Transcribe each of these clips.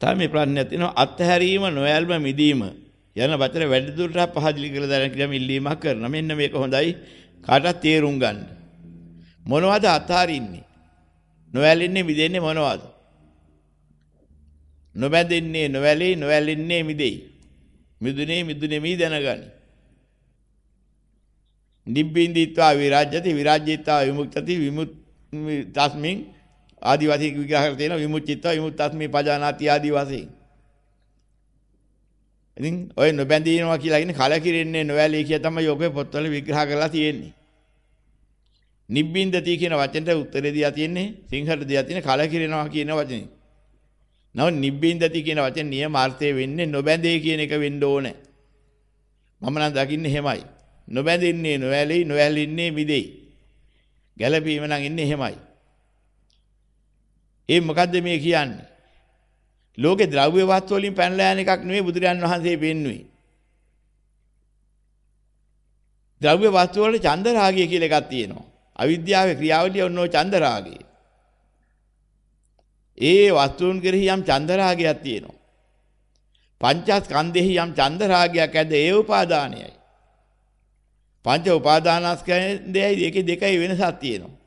තමයි මේ ප්‍රශ්නයක් තියෙනවා අත්හැරීම නොයල්ම මිදීම යන වචන වැඩි දුරට පහදලි කියලා දැන කියලා ඉල්ලීමක් කරනවා. මෙන්න මේක හොඳයි කාටත් තේරුම් ගන්න. මොනවද අත්හරින්නේ? නොයැලෙන්නේ මිදෙන්නේ මොනවද? නොබැඳෙන්නේ නොවැළේ නොයැලෙන්නේ මිදෙයි. මිදුනේ මිදුනේ මී දැනගනි. නිබ්බින්දිත්වා විරාජ්‍යති විරාජ්‍යත්වා විමුක්තති විමුත් තස්මින් ආදි වශයෙන් විග්‍රහ කරලා තියෙනවා විමුක්තිත්වා විමුක්තස්මි පජානාති ආදි වශයෙන්. ඉතින් ඔය නොබැඳිනවා කියලා කියන්නේ කලකිරෙන්නේ නොවැළී කිය තමයි ඔබේ පොත්වල විග්‍රහ කරලා තියෙන්නේ. නිබ්බින්දති කියන වචනට උත්තරේ දීලා තියෙන්නේ සිංහලට දීලා තියෙන්නේ කලකිරෙනවා කියන වචනේ. නමුත් නිබ්බින්දති කියන වචනේ නියමාර්ථය වෙන්නේ නොබැඳේ කියන එක වෙන්න ඕනේ. මම නම් දකින්නේ එහෙමයි. නොබැඳින්නේ නොඇලී නොඇලින්නේ මිදෙයි. ගැළපීම නම් ඉන්නේ එහෙමයි. ඒ මොකද්ද මේ කියන්නේ? ලෝකේ ද්‍රව්‍ය වස්තු වලින් පැනලා යන එකක් නෙවෙයි බුදුරජාන් වහන්සේ පෙන්වුවේ. ද්‍රව්‍ය වස්තු වල චන්ද රාගය කියලා එකක් තියෙනවා. අවිද්‍යාවේ ක්‍රියාවලිය ඔන්න ඔය චන්ද රාගය. ඒ වස්තුන් කෙරෙහි යම් චන්ද රාගයක් තියෙනවා. පංචස්කන්ධෙහි යම් චන්ද රාගයක් ඇද්ද ඒ උපාදානයයි. පංච උපාදානස්කන්ධයයි දෙකේ දෙකයි වෙනසක් තියෙනවා.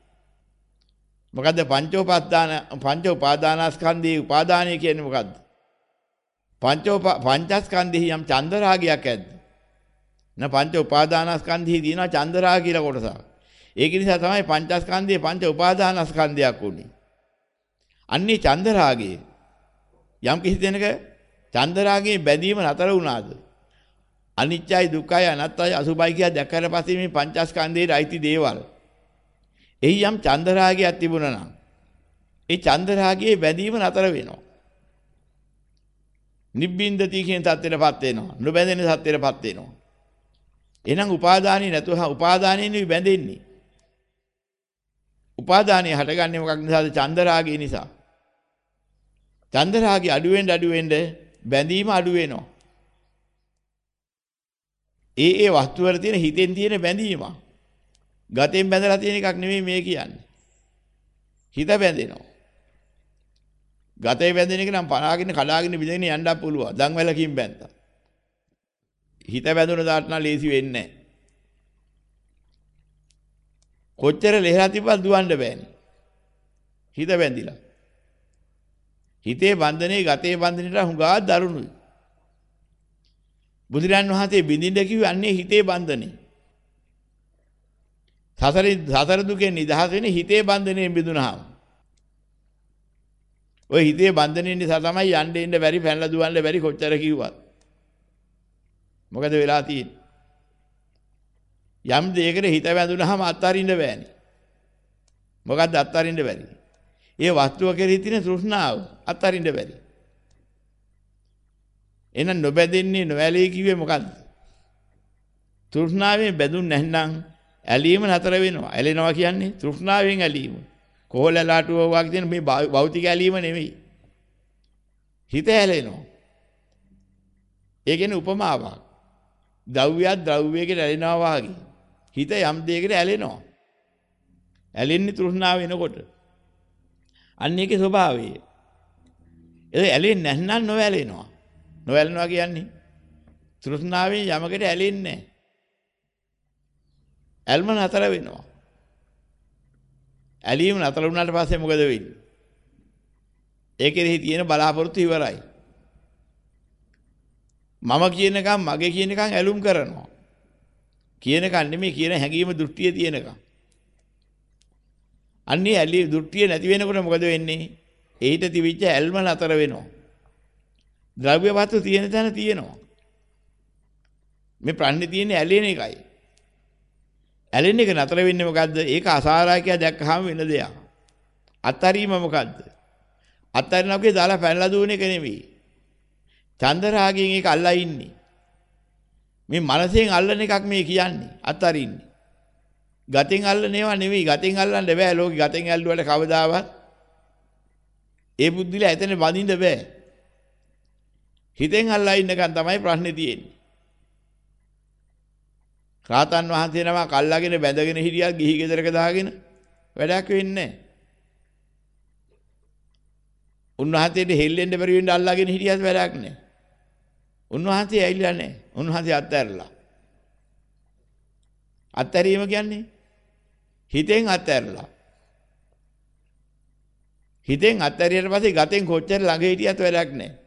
මොකද්ද පංච උපාදාන පංච උපාදානස්කන්ධයේ උපාදානය කියන්නේ මොකද්ද? පංච පංචස්කන්ධෙහි යම් චන්ද රාගයක් ඇද්ද? න පංච උපාදානස්කන්ධෙහි දිනවා චන්ද රාග කියලා කොටසක්. ඒක නිසා තමයි පංචස්කන්ධයේ පංච උපාදානස්කන්ධයක් උනේ. අන්නේ චන්ද රාගයේ යම් කිසි දෙනක චන්ද රාගයේ බැඳීම නතර වුණාද? අනිත්‍යයි දුක්ඛයි අනාත්තයි අසුභයි කියලා දැක්කට පස්සේ මේ පංචස්කන්ධයේ අයිති දේවල්. එහි යම් චන්ද රාගයක් තිබුණා නම් ඒ චන්ද රාගයේ බැඳීම නතර වෙනවා. නිබ්බින්දති කියන தත්ත්වයටපත් වෙනවා. නොබැඳෙන தත්ත්වයටපත් වෙනවා. එහෙනම් උපාදානිය නැතුව උපාදානියෙන් බැඳෙන්නේ. උපාදානිය හටගන්නේ මොකක් නිසාද? චන්ද රාගය නිසා. චන්ද රාගය අඩු වෙන්න අඩු වෙන්න බැඳීම අඩු වෙනවා. ඒ ඒ වස්තු වල තියෙන හිතෙන් තියෙන බැඳීම. ගතෙන් බැඳලා තියෙන එකක් නෙමෙයි මේ කියන්නේ. හිත බැඳෙනවා. ගතේ බැඳෙන එක නම් පනාගෙන කඩාගෙන බිඳගෙන යන්නත් පුළුවන්. දන් වැලකින් බැඳලා. හිත බැඳුන දාට නම් ලේසි වෙන්නේ නැහැ. කොච්චර ලෙහලා තිබ්බත් දුවන්න බෑනේ. හිත බැඳිලා. හිතේ බන්ධනේ ගතේ බන්ධනේට හුඟා දරුණුයි. බුදුරන් වහන්සේ බින්දින්න කිව්වේ අන්නේ හිතේ බන්ධනේ. සසර සසර දුකෙන් නිදහස් වෙන්නේ හිතේ බන්ධනයෙන් බිඳුනහම. ඔය හිතේ බන්ධනයෙන් නිසා තමයි යන්න ඉන්න බැරි පැනලා දුවන්න බැරි කොච්චර කිව්වත්. මොකද වෙලා තියෙන්නේ? යම් දෙයකට හිත වැඳුනහම අත්හරින්න බෑනේ. මොකද්ද අත්හරින්න බැරි? ඒ වස්තුව කෙරෙහි තියෙන තෘෂ්ණාව අත්හරින්න බැරි. එහෙනම් නොබැඳෙන්නේ නොඇලී කිව්වේ මොකද්ද? තෘෂ්ණාවෙන් බැඳුන් නැත්නම් ඇලීම නතර වෙනවා. ඇලෙනවා කියන්නේ තෘෂ්ණාවෙන් ඇලීම. කොහොලලාටුව වගේ තියෙන මේ භෞතික ඇලීම නෙවෙයි. හිත ඇලෙනවා. ඒ කියන්නේ උපමාවක්. ද්‍රව්‍යයක් ද්‍රව්‍යයකට ඇලෙනවා වාගේ. හිත යම් දෙයකට ඇලෙනවා. ඇලෙන්නේ තෘෂ්ණාව වෙනකොට. අන්න ඒකේ ස්වභාවය. ඒ ඇලෙන්නේ නැත්නම් නොඇලෙනවා. නොඇලෙනවා කියන්නේ තෘෂ්ණාවෙන් යමකට ඇලෙන්නේ නැහැ. ඇල්ම නතර වෙනවා. ඇලීම නතර වුණාට පස්සේ මොකද වෙන්නේ? ඒකෙහි තියෙන බලාපොරොත්තු ඉවරයි. මම කියනකම් මගේ කියනකම් ඇලුම් කරනවා. කියනකම් නෙමෙයි කියන හැඟීම දෘෂ්ටිය තියෙනකම්. අන්නේ ඇලි දෘෂ්ටිය නැති වෙනකොට මොකද වෙන්නේ? ඒිට තිබිච්ච ඇල්ම නතර වෙනවා. ද්‍රව්‍ය වස්තු තියෙන තැන තියෙනවා. මේ ප්‍රශ්නේ තියෙන්නේ ඇලෙන එකයි. ඇලෙන එක නතර වෙන්නේ මොකද්ද? ඒක අසාරාකිය දැක්කහම වෙන දෙයක්. අත්තරීම මොකද්ද? අත්තරිනවගේ දාලා පැනලා දුවන එක නෙමෙයි. චන්දරාගයෙන් ඒක අල්ලා ඉන්නේ. මේ මනසෙන් අල්ලන එකක් මේ කියන්නේ අත්තරින්නේ. ගතෙන් අල්ලන ඒවා නෙමෙයි. ගතෙන් අල්ලන්න බෑ. ලෝකෙ ගතෙන් ඇල්ලුවට කවදාවත් ඒ බුද්ධිලා එතන වදින්න බෑ. හිතෙන් අල්ලා ඉන්නකන් තමයි ප්‍රශ්නේ තියෙන්නේ. රාතන් වහන්සේ නමක් අල්ලාගෙන බැඳගෙන හිටියත් ගිහි ගෙදරක දාගෙන වැඩක් වෙන්නේ නැහැ. උන්වහන්සේට හෙල්ලෙන්න බැරි වෙන්න අල්ලාගෙන හිටියත් වැඩක් නැහැ. උන්වහන්සේ ඇවිල්ලා නැහැ. උන්වහන්සේ අත්හැරලා. අත්හැරීම කියන්නේ හිතෙන් අත්හැරලා. හිතෙන් අත්හැරියට පස්සේ ගතෙන් කොච්චර ළඟ හිටියත් වැඩක් නැහැ.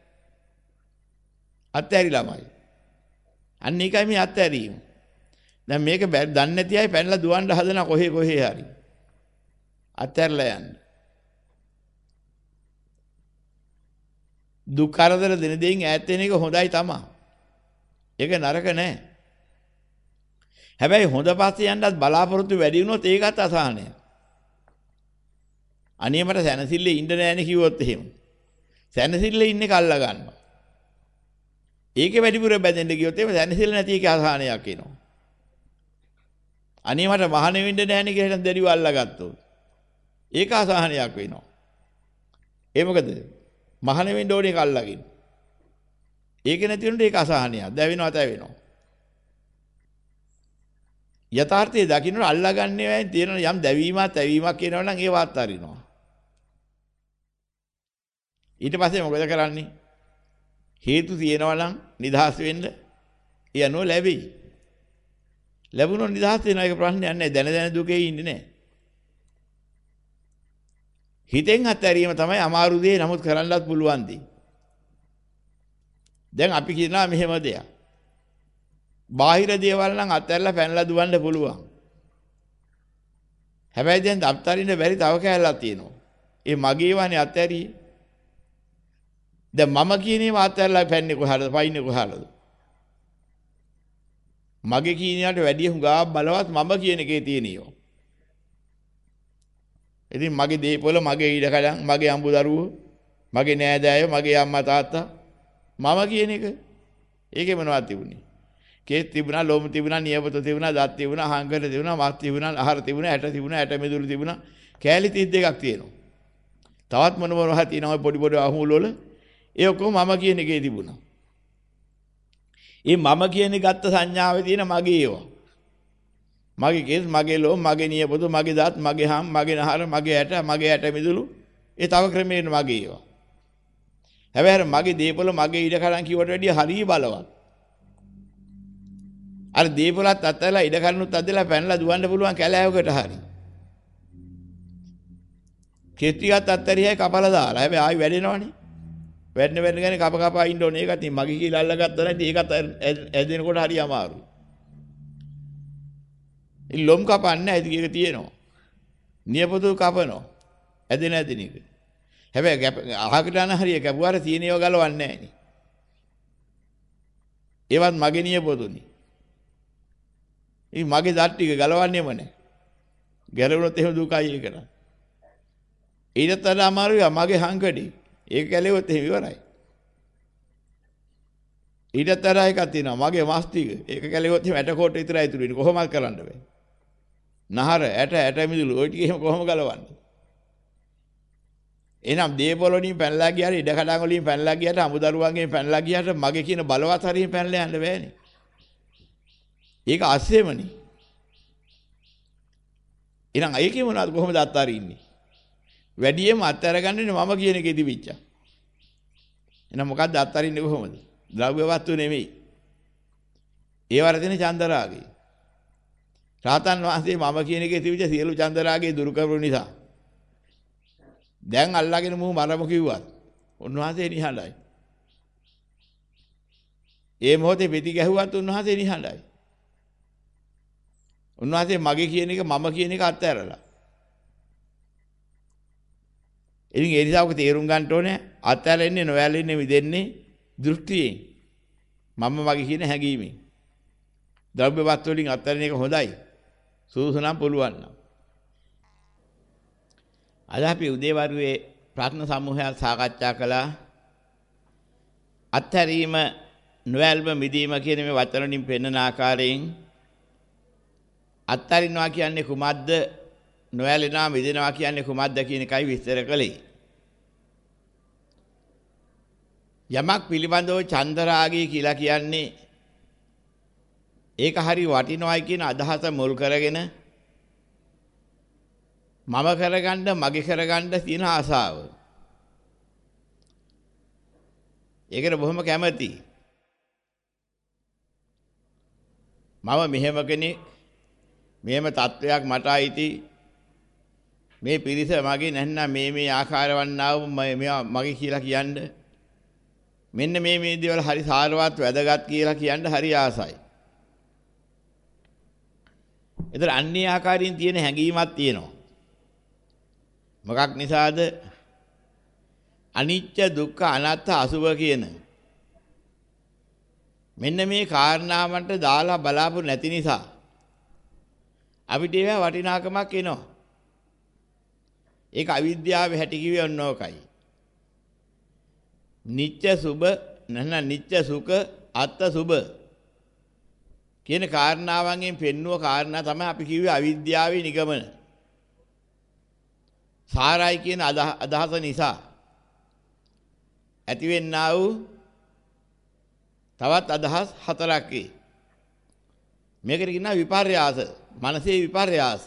අත්හැරිලාමයි. අන්න ඒකයි මේ අත්හැරීම. දැන් මේක දන්නේ නැති අය පැනලා දුවන්න හදන කොහේ කොහේ හරි. අත්හැරලා යන්න. දුක් කරදර දෙන දෙයින් ඈත් වෙන එක හොඳයි තමයි. ඒක නරක නෑ. හැබැයි හොඳ පස්සේ යන්නත් බලාපොරොත්තු වැඩි වුණොත් ඒකත් අසහනයක්. අනේ මට සැනසille ඉන්න නෑනේ කිව්වොත් එහෙම. සැනසille ඉන්නේ කල්ලා ගන්නවා. ඒකේ වැඩිපුර බැඳෙන්න ගියොත් එහෙම සැනසille නැති එකේ අසහනයක් එනවා. අනේ මට මහාන වෙන්න නෑනේ කියලා දැඩිව අල්ලගත්තොත්. ඒක අසහනයක් වෙනවා. ඒ මොකද? මහාන වෙන්න ඕනේ එක අල්ලගෙන. ඒක නැති වුණොත් ඒක අසහනයක්. දැවෙනවා තැවෙනවා. යථාර්ථයේ දකින්නට අල්ලාගන්නේ වෙයි තියෙන යම් දැවීමක් තැවීමක් කියනවා නම් ඒව අත්හරිනවා. ඊට පස්සේ මොකද කරන්නේ? හේතු තියෙනවා නම් නිදහස් වෙන්න ඒ අනුව ලැබෙයි. ලැබුණොත් නිදහස් වෙන එක ප්‍රශ්නයක් නැහැ. දැන දැන දුකේ ඉන්නේ නැහැ. හිතෙන් අත්හැරීම තමයි අමාරු දේ නමුත් කරන්නත් පුළුවන් දේ. දැන් අපි කියනවා මෙහෙම දෙයක්. බාහිර දේවල් නම් අත්හැරලා පැනලා දුවන්න පුළුවන්. හැබැයි දැන් අත්හරින්න බැරි තව කෑල්ලක් තියෙනවා. ඒ මගේ වනේ අත්හැරියේ දැන් මම කියන ඒවා අතහැරලා පැන්නේ කොහාටද? පයින්නේ කොහාටද? මගේ කියන යාට වැඩිය හුඟා බලවත් මම කියන එකේ තියෙනියෝ. ඉතින් මගේ දීපොළ මගේ ඊඩකඩම් මගේ අඹු දරුවෝ මගේ නෑදෑයෝ මගේ අම්මා තාත්තා මම කියන එක. ඒකේ මොනවද තිබුණේ? කේත් තිබුණා ලෝම තිබුණා නියපොත තිබුණා දත් තිබුණා හංගර තිබුණා මස් තිබුණා ආහාර තිබුණා ඇට තිබුණා ඇට මිදුළු තිබුණා. කෑලි 32ක් තියෙනවා. තවත් මොන මොනවා තියෙනවා පොඩි පොඩි අහුමුල් වල ඒ ඔක්කොම මම කියන එකේ තිබුණා. ඒ මම කියන්නේ ගත්ත සංඥාවේ තියෙන මගේ ඒවා. මගේ කේස්, මගේ ලෝ, මගේ නියපොතු, මගේ දත්, මගේ හම්, මගේ නහර, මගේ ඇට, මගේ ඇට මිදුළු ඒ තව ක්‍රමයෙන් මගේ ඒවා. හැබැයි මගේ දීපල මගේ ඉඩ කඩන් කිව්වට වැඩිය හරිය බලවත්. අර දීපලත් අතලා ඉඩ කඩනුත් අදලා පැනලා දුවන්න පුළුවන් කැලෑවකට හරි. කෙස්ටිගත් අත්තරියයි කපලා දාලා. හැබැයි ආයි වැඩෙනවනේ. වැටෙන වැටෙන ගන්නේ කප කපා ඉන්න ඕනේ. ඒකත් ඉතින් මගේ කියලා අල්ලගත්තා නැති ඒකත් ඇදෙනකොට හරි අමාරුයි. ඉතින් ලොම් කපන්නේ ඇති එක තියෙනවා. නියපොතු කපනවා. ඇදෙන ඇදෙන එක. හැබැයි අහකට යන හරිය කැපුවාට තියෙනව ගලවන්නේ නැහැ නේ. ඒවත් මගේ නියපොතුනේ. ඉතින් මගේ දත් ටික ගලවන්නේම නැහැ. ගැලවුණොත් එහෙම දුකයි ඒකට. ඊටත් වඩා අමාරුයි මගේ හංකඩේ. ඒක කැලෙවොත් එහෙම ඉවරයි. ඊටත් වඩා එකක් තියෙනවා මගේ මස් ටික. ඒක කැලෙවොත් එහෙම ඇට කොට විතරයි ඉතුරු වෙන්නේ. කොහොමද කරන්න බෑ. නහර ඇට ඇට මිදුළු ওই ටික එහෙම කොහොම ගලවන්නේ? එහෙනම් දේපොළ වලින් පැනලා ගියාට ඉඩ කඩන් වලින් පැනලා ගියාට අමුදරුවන්ගෙන් පැනලා ගියාට මගේ කියන බලවත් හරියෙන් පැනලා යන්න බෑනේ. ඒක අස්සෙමනේ. එහෙනම් ඒකේ මොනවද කොහොමද අත්හරින්නේ? වැඩියෙන්ම අත්හැරගන්නේ මම කියන එකේ තිබිච්ච. එහෙනම් මොකද්ද අත්හරින්නේ කොහොමද? ද්‍රව්‍ය වස්තු නෙමෙයි. ඒවර තියෙන චන්දරාගය. රාතන් වහන්සේ මම කියන එකේ තිබිච්ච සියලු චන්දරාගය දුරු කරපු නිසා දැන් අල්ලාගෙන මූ මරමු කිව්වත් උන්වහන්සේ නිහඬයි. ඒ මොහොතේ පිටි ගැහුවත් උන්වහන්සේ නිහඬයි. උන්වහන්සේ මගේ කියන එක මම කියන එක අත්හැරලා ඉතින් ඒ නිසා ඔක තේරුම් ගන්න ඕනේ අත්හැරෙන්නේ නොවැළෙන්නේ මිදෙන්නේ දෘෂ්ටියෙන්. මම මගේ කියන හැඟීමෙන්. ද්‍රව්‍ය වස්තු වලින් අත්හැරෙන එක හොඳයි. සූසුනම් පුළුවන් නම්. අද අපි උදේවරුේ ප්‍රශ්න සමූහයක් සාකච්ඡා කළා. අත්හැරීම නොවැල්ම මිදීම කියන මේ වචන වලින් පෙන්වන ආකාරයෙන් අත්හරිනවා කියන්නේ කුමක්ද නොයැලෙනවා මිදෙනවා කියන්නේ කුමක්ද කියන එකයි විස්තර කළේ. යමක් පිළිබඳව චන්දරාගය කියලා කියන්නේ ඒක හරි වටිනවයි කියන අදහස මුල් කරගෙන මම කරගන්න මගේ කරගන්න තියෙන ආසාව. ඒකට බොහොම කැමතියි. මම මෙහෙම කෙනෙක් මෙහෙම තත්වයක් මට අයිති මේ පිරිස මගේ නැත්නම් මේ මේ ආකාරවන්නා වූ මගේ කියලා කියන්න මෙන්න මේ මේ දේවල් හරි සාරවත් වැදගත් කියලා කියන්න හරි ආසයි. ඒතර අන්නේ ආකාරයෙන් තියෙන හැඟීමක් තියෙනවා. මොකක් නිසාද? අනිත්‍ය දුක්ඛ අනාත්ම අසුභ කියන මෙන්න මේ කාරණාවන්ට දාලා බලාපු නැති නිසා අපිට ඒවා වටිනාකමක් එනවා. ඒක අවිද්‍යාවේ හැටි කිව්වේ ඔන්නෝකයි. නිත්‍ය සුබ නැත්නම් නිත්‍ය සුඛ අත්ත සුබ කියන කාරණාවන්ගෙන් පෙන්නුව කාරණා තමයි අපි කිව්වේ අවිද්‍යාවේ නිගමන. සාරයි කියන අදහස නිසා ඇතිවෙන්නා වූ තවත් අදහස් හතරක් වේ. මේකට කියනවා විපර්යාස. මනසේ විපර්යාස.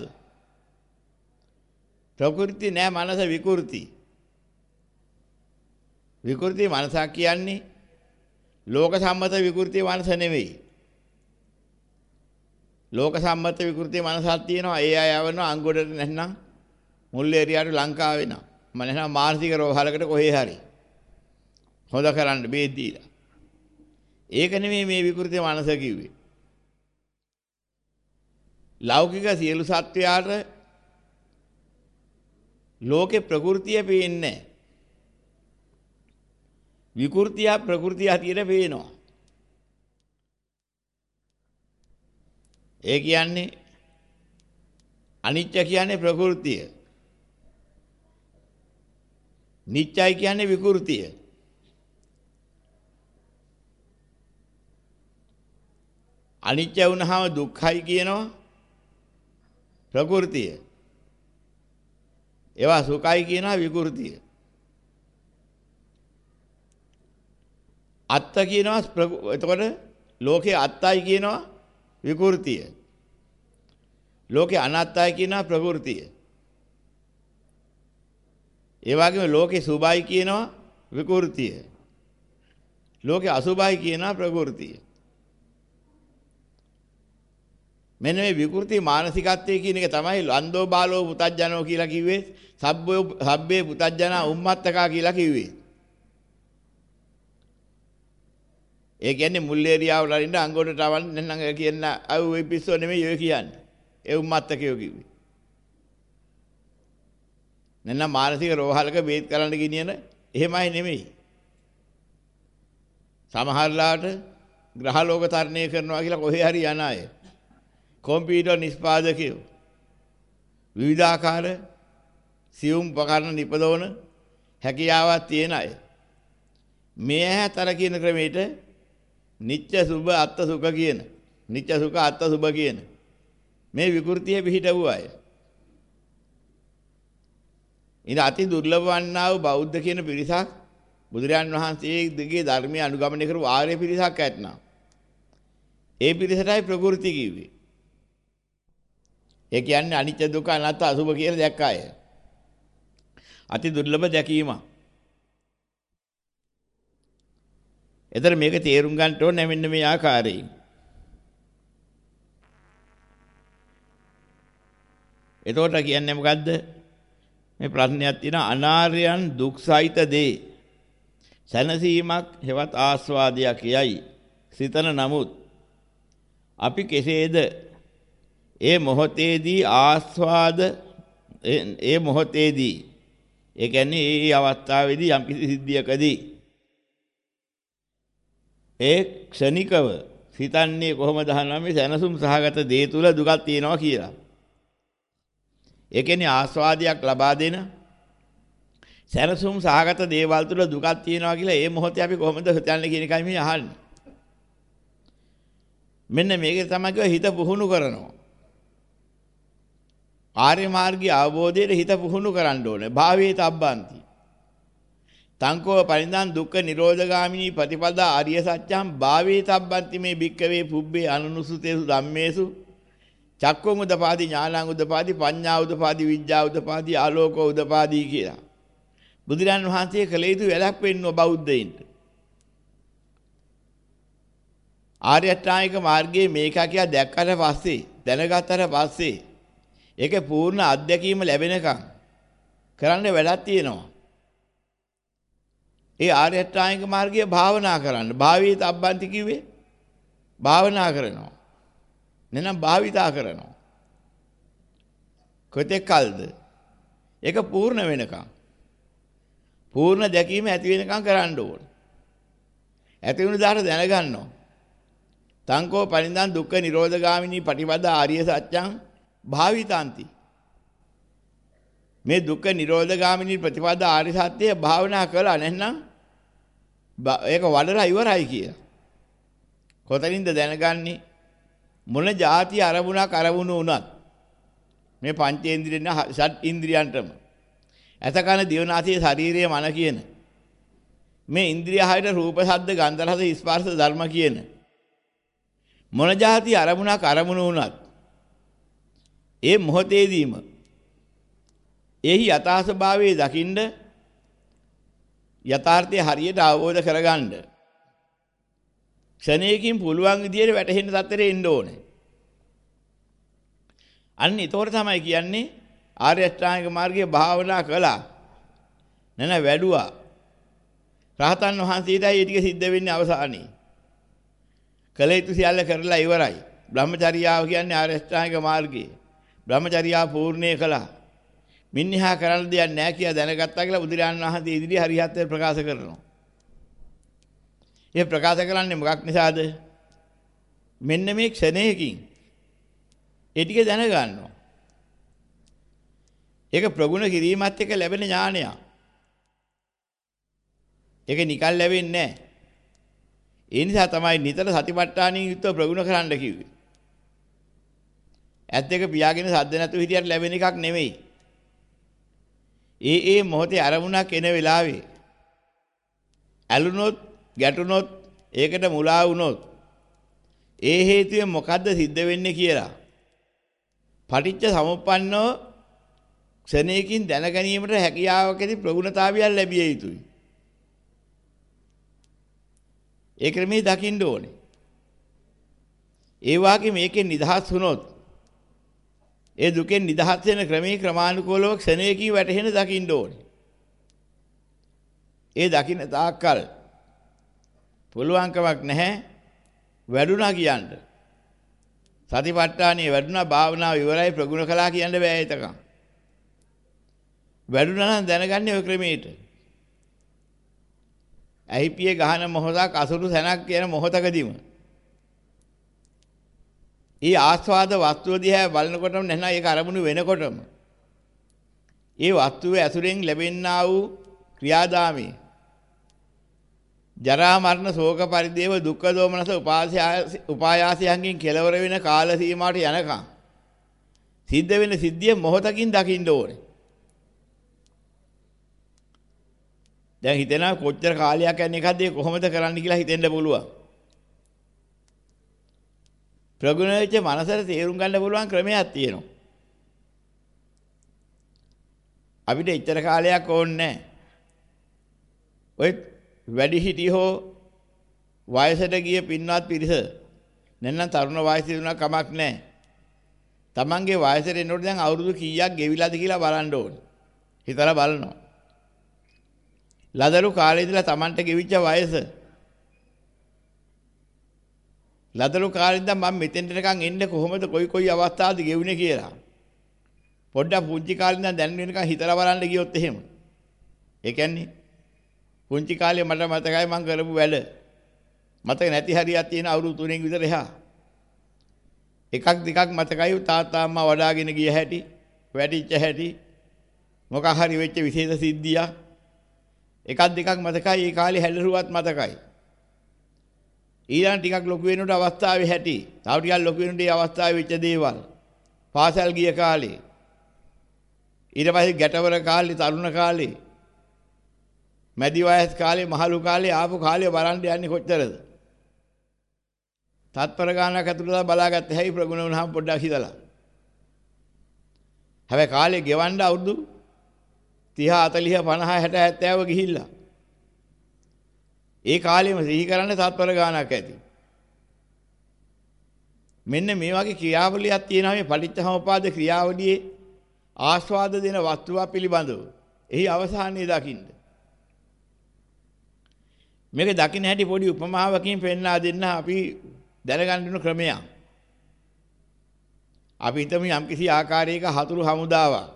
ප්‍රകൃති නෑ මනස විකෘති. විකෘති මනසක් කියන්නේ ලෝක සම්මත විකෘති මනස නෙවෙයි. ලෝක සම්මත විකෘති මනසක් තියෙනවා. ඒ අය යවනවා අංගොඩට නැත්නම් මුල් ඒරියාවට ලංකාවේ නා. මම නැත්නම් මානසික රෝහලකට කොහේ හරි. හොද කරන්න බේත් දීලා. ඒක නෙමෙයි මේ විකෘති මනස කිව්වේ. ලෞකික සියලු සත්වයාට ලෝකේ ප්‍රകൃතිය පේන්නේ නැහැ. විකෘතිය ප්‍රകൃතිය හැටියට පේනවා. ඒ කියන්නේ අනිත්‍ය කියන්නේ ප්‍රകൃතිය. නිත්‍යයි කියන්නේ විකෘතිය. අනිත්‍ය වුණාම දුක්ඛයි කියනවා. ප්‍රകൃතිය ඒවා සුඛයි කියනවා විකෘතිය. අත්ත කියනවා එතකොට ලෝකේ අත්තයි කියනවා විකෘතිය. ලෝකේ අනාත්තයි කියනවා ප්‍රകൃතිය. ඒ වගේම ලෝකේ සුභයි කියනවා විකෘතිය. ලෝකේ අසුභයි කියනවා ප්‍රകൃතිය. මෙන්න මේ විකෘති මානසිකත්වයේ කියන එක තමයි අන්දෝ බාලෝ පුතඥනෝ කියලා කිව්වේ සබ්බෝ සබ්බේ පුතඥා උම්මත්තකා කියලා කිව්වේ. ඒ කියන්නේ මුල් ඒරියාව වල ඉන්න අංගොඩට අවන්න නැත්නම් කියන අව ඔය පිස්සෝ නෙමෙයි ඔය කියන්නේ. ඒ උම්මත්තකයෝ කිව්වේ. නැත්නම් මානසික රෝහලක බේත් කරන්න ගෙනියන එහෙමයි නෙමෙයි. සමහරලාට ග්‍රහලෝක තරණය කරනවා කියලා කොහේ හරි යන අය. කොම්පියුටර් නිෂ්පාදකයෝ. විවිධාකාර සියුම් උපකරණ නිපදවන හැකියාවක් තියෙන අය. මේ ඇහැතර කියන ක්‍රමයට නිත්‍ය සුභ අත්ත සුඛ කියන නිත්‍ය සුඛ අත්ත සුභ කියන මේ විකෘතිය පිහිටවුව අය. ඉතින් අති දුර්ලභ වන්නා වූ බෞද්ධ කියන පිරිසක් බුදුරයන් වහන්සේගේ ධර්මයේ අනුගමනය කරපු ආර්ය පිරිසක් ඇතනම් ඒ පිරිසටයි ප්‍රകൃති කිව්වේ. ඒ කියන්නේ අනිත්‍ය දුක්ඛ අනාත්ම අසුභ කියලා දැක්ක අය. අති දුර්ලභ දැකීම. එතන මේක තේරුම් ගන්න ඕනේ මෙන්න මේ ආකාරයෙන්. එතකොට කියන්නේ මොකද්ද? මේ ප්‍රශ්නයක් තියෙනවා අනාර්යයන් දුක් සහිත දේ. සැනසීමක් හෙවත් ආස්වාදයක් යයි. සිතන නමුත් අපි කෙසේද ඒ මොහොතේදී ආස්වාද ඒ මොහොතේදී ඒ කියන්නේ ඒ අවස්ථාවේදී යම් කිසි සිද්ධියකදී ඒ ක්ෂණිකව හිතන්නේ කොහොමද අහනවා මේ සැනසුම් සහගත දේ තුල දුකක් තියෙනවා කියලා. ඒ කියන්නේ ආස්වාදයක් ලබා දෙන සැනසුම් සහගත දේවල් තුල දුකක් තියෙනවා කියලා ඒ මොහොතේ අපි කොහොමද හිතන්නේ කියන එකයි මේ අහන්නේ. මෙන්න මේක තමයි හිත පුහුණු කරනවා. ආර්ය මාර්ගයේ අවබෝධයට හිත පුහුණු කරන්න ඕනේ. භාවයේ තබ්බන්ති. තංකෝ පරිණාම දුක්ඛ නිරෝධගාමිනී ප්‍රතිපදා ආර්ය සත්‍යං භාවයේ තබ්බන්ති මේ භික්කවේ පුබ්බේ අනුනුසුතේසු ධම්මේසු චක්කෝ උදපාදි ඥානං උදපාදි පඤ්ඤා උදපාදි විඥා උදපාදි ආලෝකෝ උදපාදි කියලා. බුදුරන් වහන්සේ කළ යුතු වැඩක් වෙන්නෝ බෞද්ධයින්ට. ආර්ය අෂ්ටාංගික මාර්ගයේ මේක කියලා දැක්කට පස්සේ දැනගත්තට පස්සේ ඒකේ පූර්ණ අත්දැකීම ලැබෙනකම් කරන්න වැඩක් තියෙනවා. ඒ ආර්ය අෂ්ටාංගික මාර්ගය භාවනා කරන්න. භාවීත අබ්බන්ති කිව්වේ භාවනා කරනවා. නැනම් භාවිතා කරනවා. කොතෙක් කල්ද? ඒක පූර්ණ වෙනකම්. පූර්ණ දැකීම ඇති වෙනකම් කරන්න ඕන. ඇති වුණ දාට දැනගන්නවා. තංකෝ පරින්දන් දුක්ඛ නිරෝධගාමිනී පටිපද ආර්ය සත්‍යං භාවිතාන්ති. මේ දුක්ඛ නිරෝධගාමිනී ප්‍රතිපද ආර්ය සත්‍යය භාවනා කළා නැත්නම් ඒක වඩලා ඉවරයි කියලා. කොතනින්ද දැනගන්නේ මොන જાති අරමුණක් අරමුණු වුණත් මේ පංචේන්ද්‍රියන ෂඩ් ඉන්ද්‍රියන්ටම ඇතකන දිවනාසය ශරීරයේ මන කියන මේ ඉන්ද්‍රිය හයට රූප ශබ්ද ගන්ධ රස ස්පර්ශ ධර්ම කියන මොන જાති අරමුණක් අරමුණු වුණත් ඒ මොහොතේදීම එහි යථා ස්වභාවයේ දකින්න යථාර්ථය හරියට අවබෝධ කරගන්න ක්ෂණයකින් පුළුවන් විදියට වැටහෙන්න තත්ත්වෙට එන්න ඕනේ. අන්න ඒතකොට තමයි කියන්නේ ආර්ය අෂ්ටාංගික මාර්ගයේ භාවනා කළා. නැන වැඩුවා. රහතන් වහන්සේටයි ඒ ටික සිද්ධ වෙන්නේ අවසානයේ. කළ යුතු සියල්ල කරලා ඉවරයි. බ්‍රහ්මචර්යාව කියන්නේ ආර්ය අෂ්ටාංගික මාර්ගයේ. බ්‍රහ්මචර්යාව පූර්ණේ කළා. මිනිහා කරන්න දෙයක් නැහැ කියලා දැනගත්තා කියලා බුදුරජාණන් වහන්සේ ඉදිරියේ හරියත් ප්‍රකාශ කරනවා. ඒ ප්‍රකාශ කරන්නේ මොකක් නිසාද? මෙන්න මේ ක්ෂණයකින් ඒ ටික දැනගන්නවා. ඒක ප්‍රගුණ කිරීමත් එක්ක ලැබෙන ඥානයක්. ඒක නිකන් ලැබෙන්නේ නැහැ. ඒ නිසා තමයි නිතර සතිපට්ඨානිය යුක්තව ප්‍රගුණ කරන්න කිව්වේ. ඇත් දෙක පියාගෙන සද්ද නැතුව හිටියට ලැබෙන එකක් නෙමෙයි. ඒ ඒ මොහොතේ අරමුණක් එන වෙලාවේ ඇලුනොත් ගැටුනොත් ඒකට මුලා වුනොත් ඒ හේතුවෙන් මොකද්ද සිද්ධ වෙන්නේ කියලා පටිච්ච සමුප්පන්නව ක්ෂණයකින් දැන ගැනීමට හැකියාවකදී ප්‍රගුණතාවයක් ලැබිය යුතුයි. ඒ ක්‍රමයේ දකින්න ඕනේ. ඒ වාගේ මේකෙන් නිදහස් වුණොත් ඒ දුකෙන් නිදහස් වෙන ක්‍රමී ක්‍රමානුකූලව ක්ෂණයකින් වැටහෙන දකින්න ඕනේ. ඒ දකින්න තාක්කල් පුළුවන්කමක් නැහැ වැඩුණා කියන්න. සතිපට්ඨානිය වැඩුණා භාවනාව ඉවරයි ප්‍රගුණ කළා කියන්න බෑ ඒතකම්. වැඩුණා නම් දැනගන්නේ ඔය ක්‍රමයට. ඇහිපියේ ගහන මොහොතක් අසුරු සැනක් කියන මොහොතකදීම. ඊ ආස්වාද වස්තුව දිහා බලනකොටම නැත්නම් ඒක අරමුණු වෙනකොටම ඒ වස්තුවේ ඇසුරෙන් ලැබෙන්නා වූ ක්‍රියාදාමේ ජරා මරණ ශෝක පරිදේව දුක්ඛ දෝමනස උපායාසයන්ගෙන් කෙලවර වෙන කාල සීමාවට යනකම් සිද්ධ වෙන සිද්ධිය මොහොතකින් දකින්න ඕනේ. දැන් හිතෙනවා කොච්චර කාලයක් යන එකද ඒ කොහොමද කරන්න කියලා හිතෙන්න පුළුවන්. ප්‍රගුණ වෙච්ච මනසට තේරුම් ගන්න පුළුවන් ක්‍රමයක් තියෙනවා. අපිට එච්චර කාලයක් ඕනේ නැහැ. ඔය වැඩි හිටි හෝ වයසට ගිය පින්වත් පිරිස නැත්නම් තරුණ වයසේ වුණා කමක් නැහැ. Tamange වයසට එනකොට දැන් අවුරුදු කීයක් ගෙවිලාද කියලා බලන්න ඕනේ. හිතලා බලනවා. ලදරු කාලේ ඉඳලා Tamanට ගෙවිච්ච වයස ලදරු කාලේ ඉඳන් මම මෙතෙන්ට නිකන් එන්නේ කොහොමද කොයි කොයි අවස්ථාවද ගෙවුනේ කියලා. පොඩ්ඩක් පුංචි කාලේ ඉඳන් දැන් වෙනකන් හිතලා බලන්න ගියොත් එහෙම. ඒ කියන්නේ පුංචි කාලේ මට මතකයි මං කරපු වැඩ. මතක නැති හරියක් තියෙන අවුරුදු 3 විතර එහා. එකක් දෙකක් මතකයි තාත්තා අම්මා වඩාගෙන ගිය හැටි, වැඩිච්ච හැටි, මොකක් හරි වෙච්ච විශේෂ සිද්ධියක්. එකක් දෙකක් මතකයි ඒ කාලේ හැලරුවත් මතකයි. ඊළඟ ටිකක් ලොකු වෙනකොට අවස්ථාවේ හැටි. තව ටිකක් ලොකු වෙනකොට ඒ අවස්ථාවේ වෙච්ච දේවල්. පාසල් ගිය කාලේ. ඊට පස්සේ ගැටවර කාලේ, තරුණ කාලේ මැදි වයස් කාලේ මහලු කාලේ ආපු කාලේ බලන්න යන්නේ කොච්චරද? තත්පර ගානක් ඇතුළත බලාගත්ත හැයි ප්‍රගුණ වුණාම පොඩ්ඩක් හිතලා. හැබැයි කාලේ ගෙවන්න අවුරුදු 30 40 50 60 70 ගිහිල්ලා. ඒ කාලෙම සිහි කරන්න තත්පර ගානක් ඇති. මෙන්න මේ වගේ ක්‍රියාවලියක් තියෙනවා මේ පටිච්චසමුපාද ක්‍රියාවලියේ ආස්වාද දෙන වස්තුව පිළිබඳව. එහි අවසානයේ දකින්න. මේක දකින්න හැටි පොඩි උපමාවකින් පෙන්වා දෙන්න අපි දැනගන්න ක්‍රමයක්. අපි හිතමු යම්කිසි ආකාරයක හතුරු හමුදාවක්.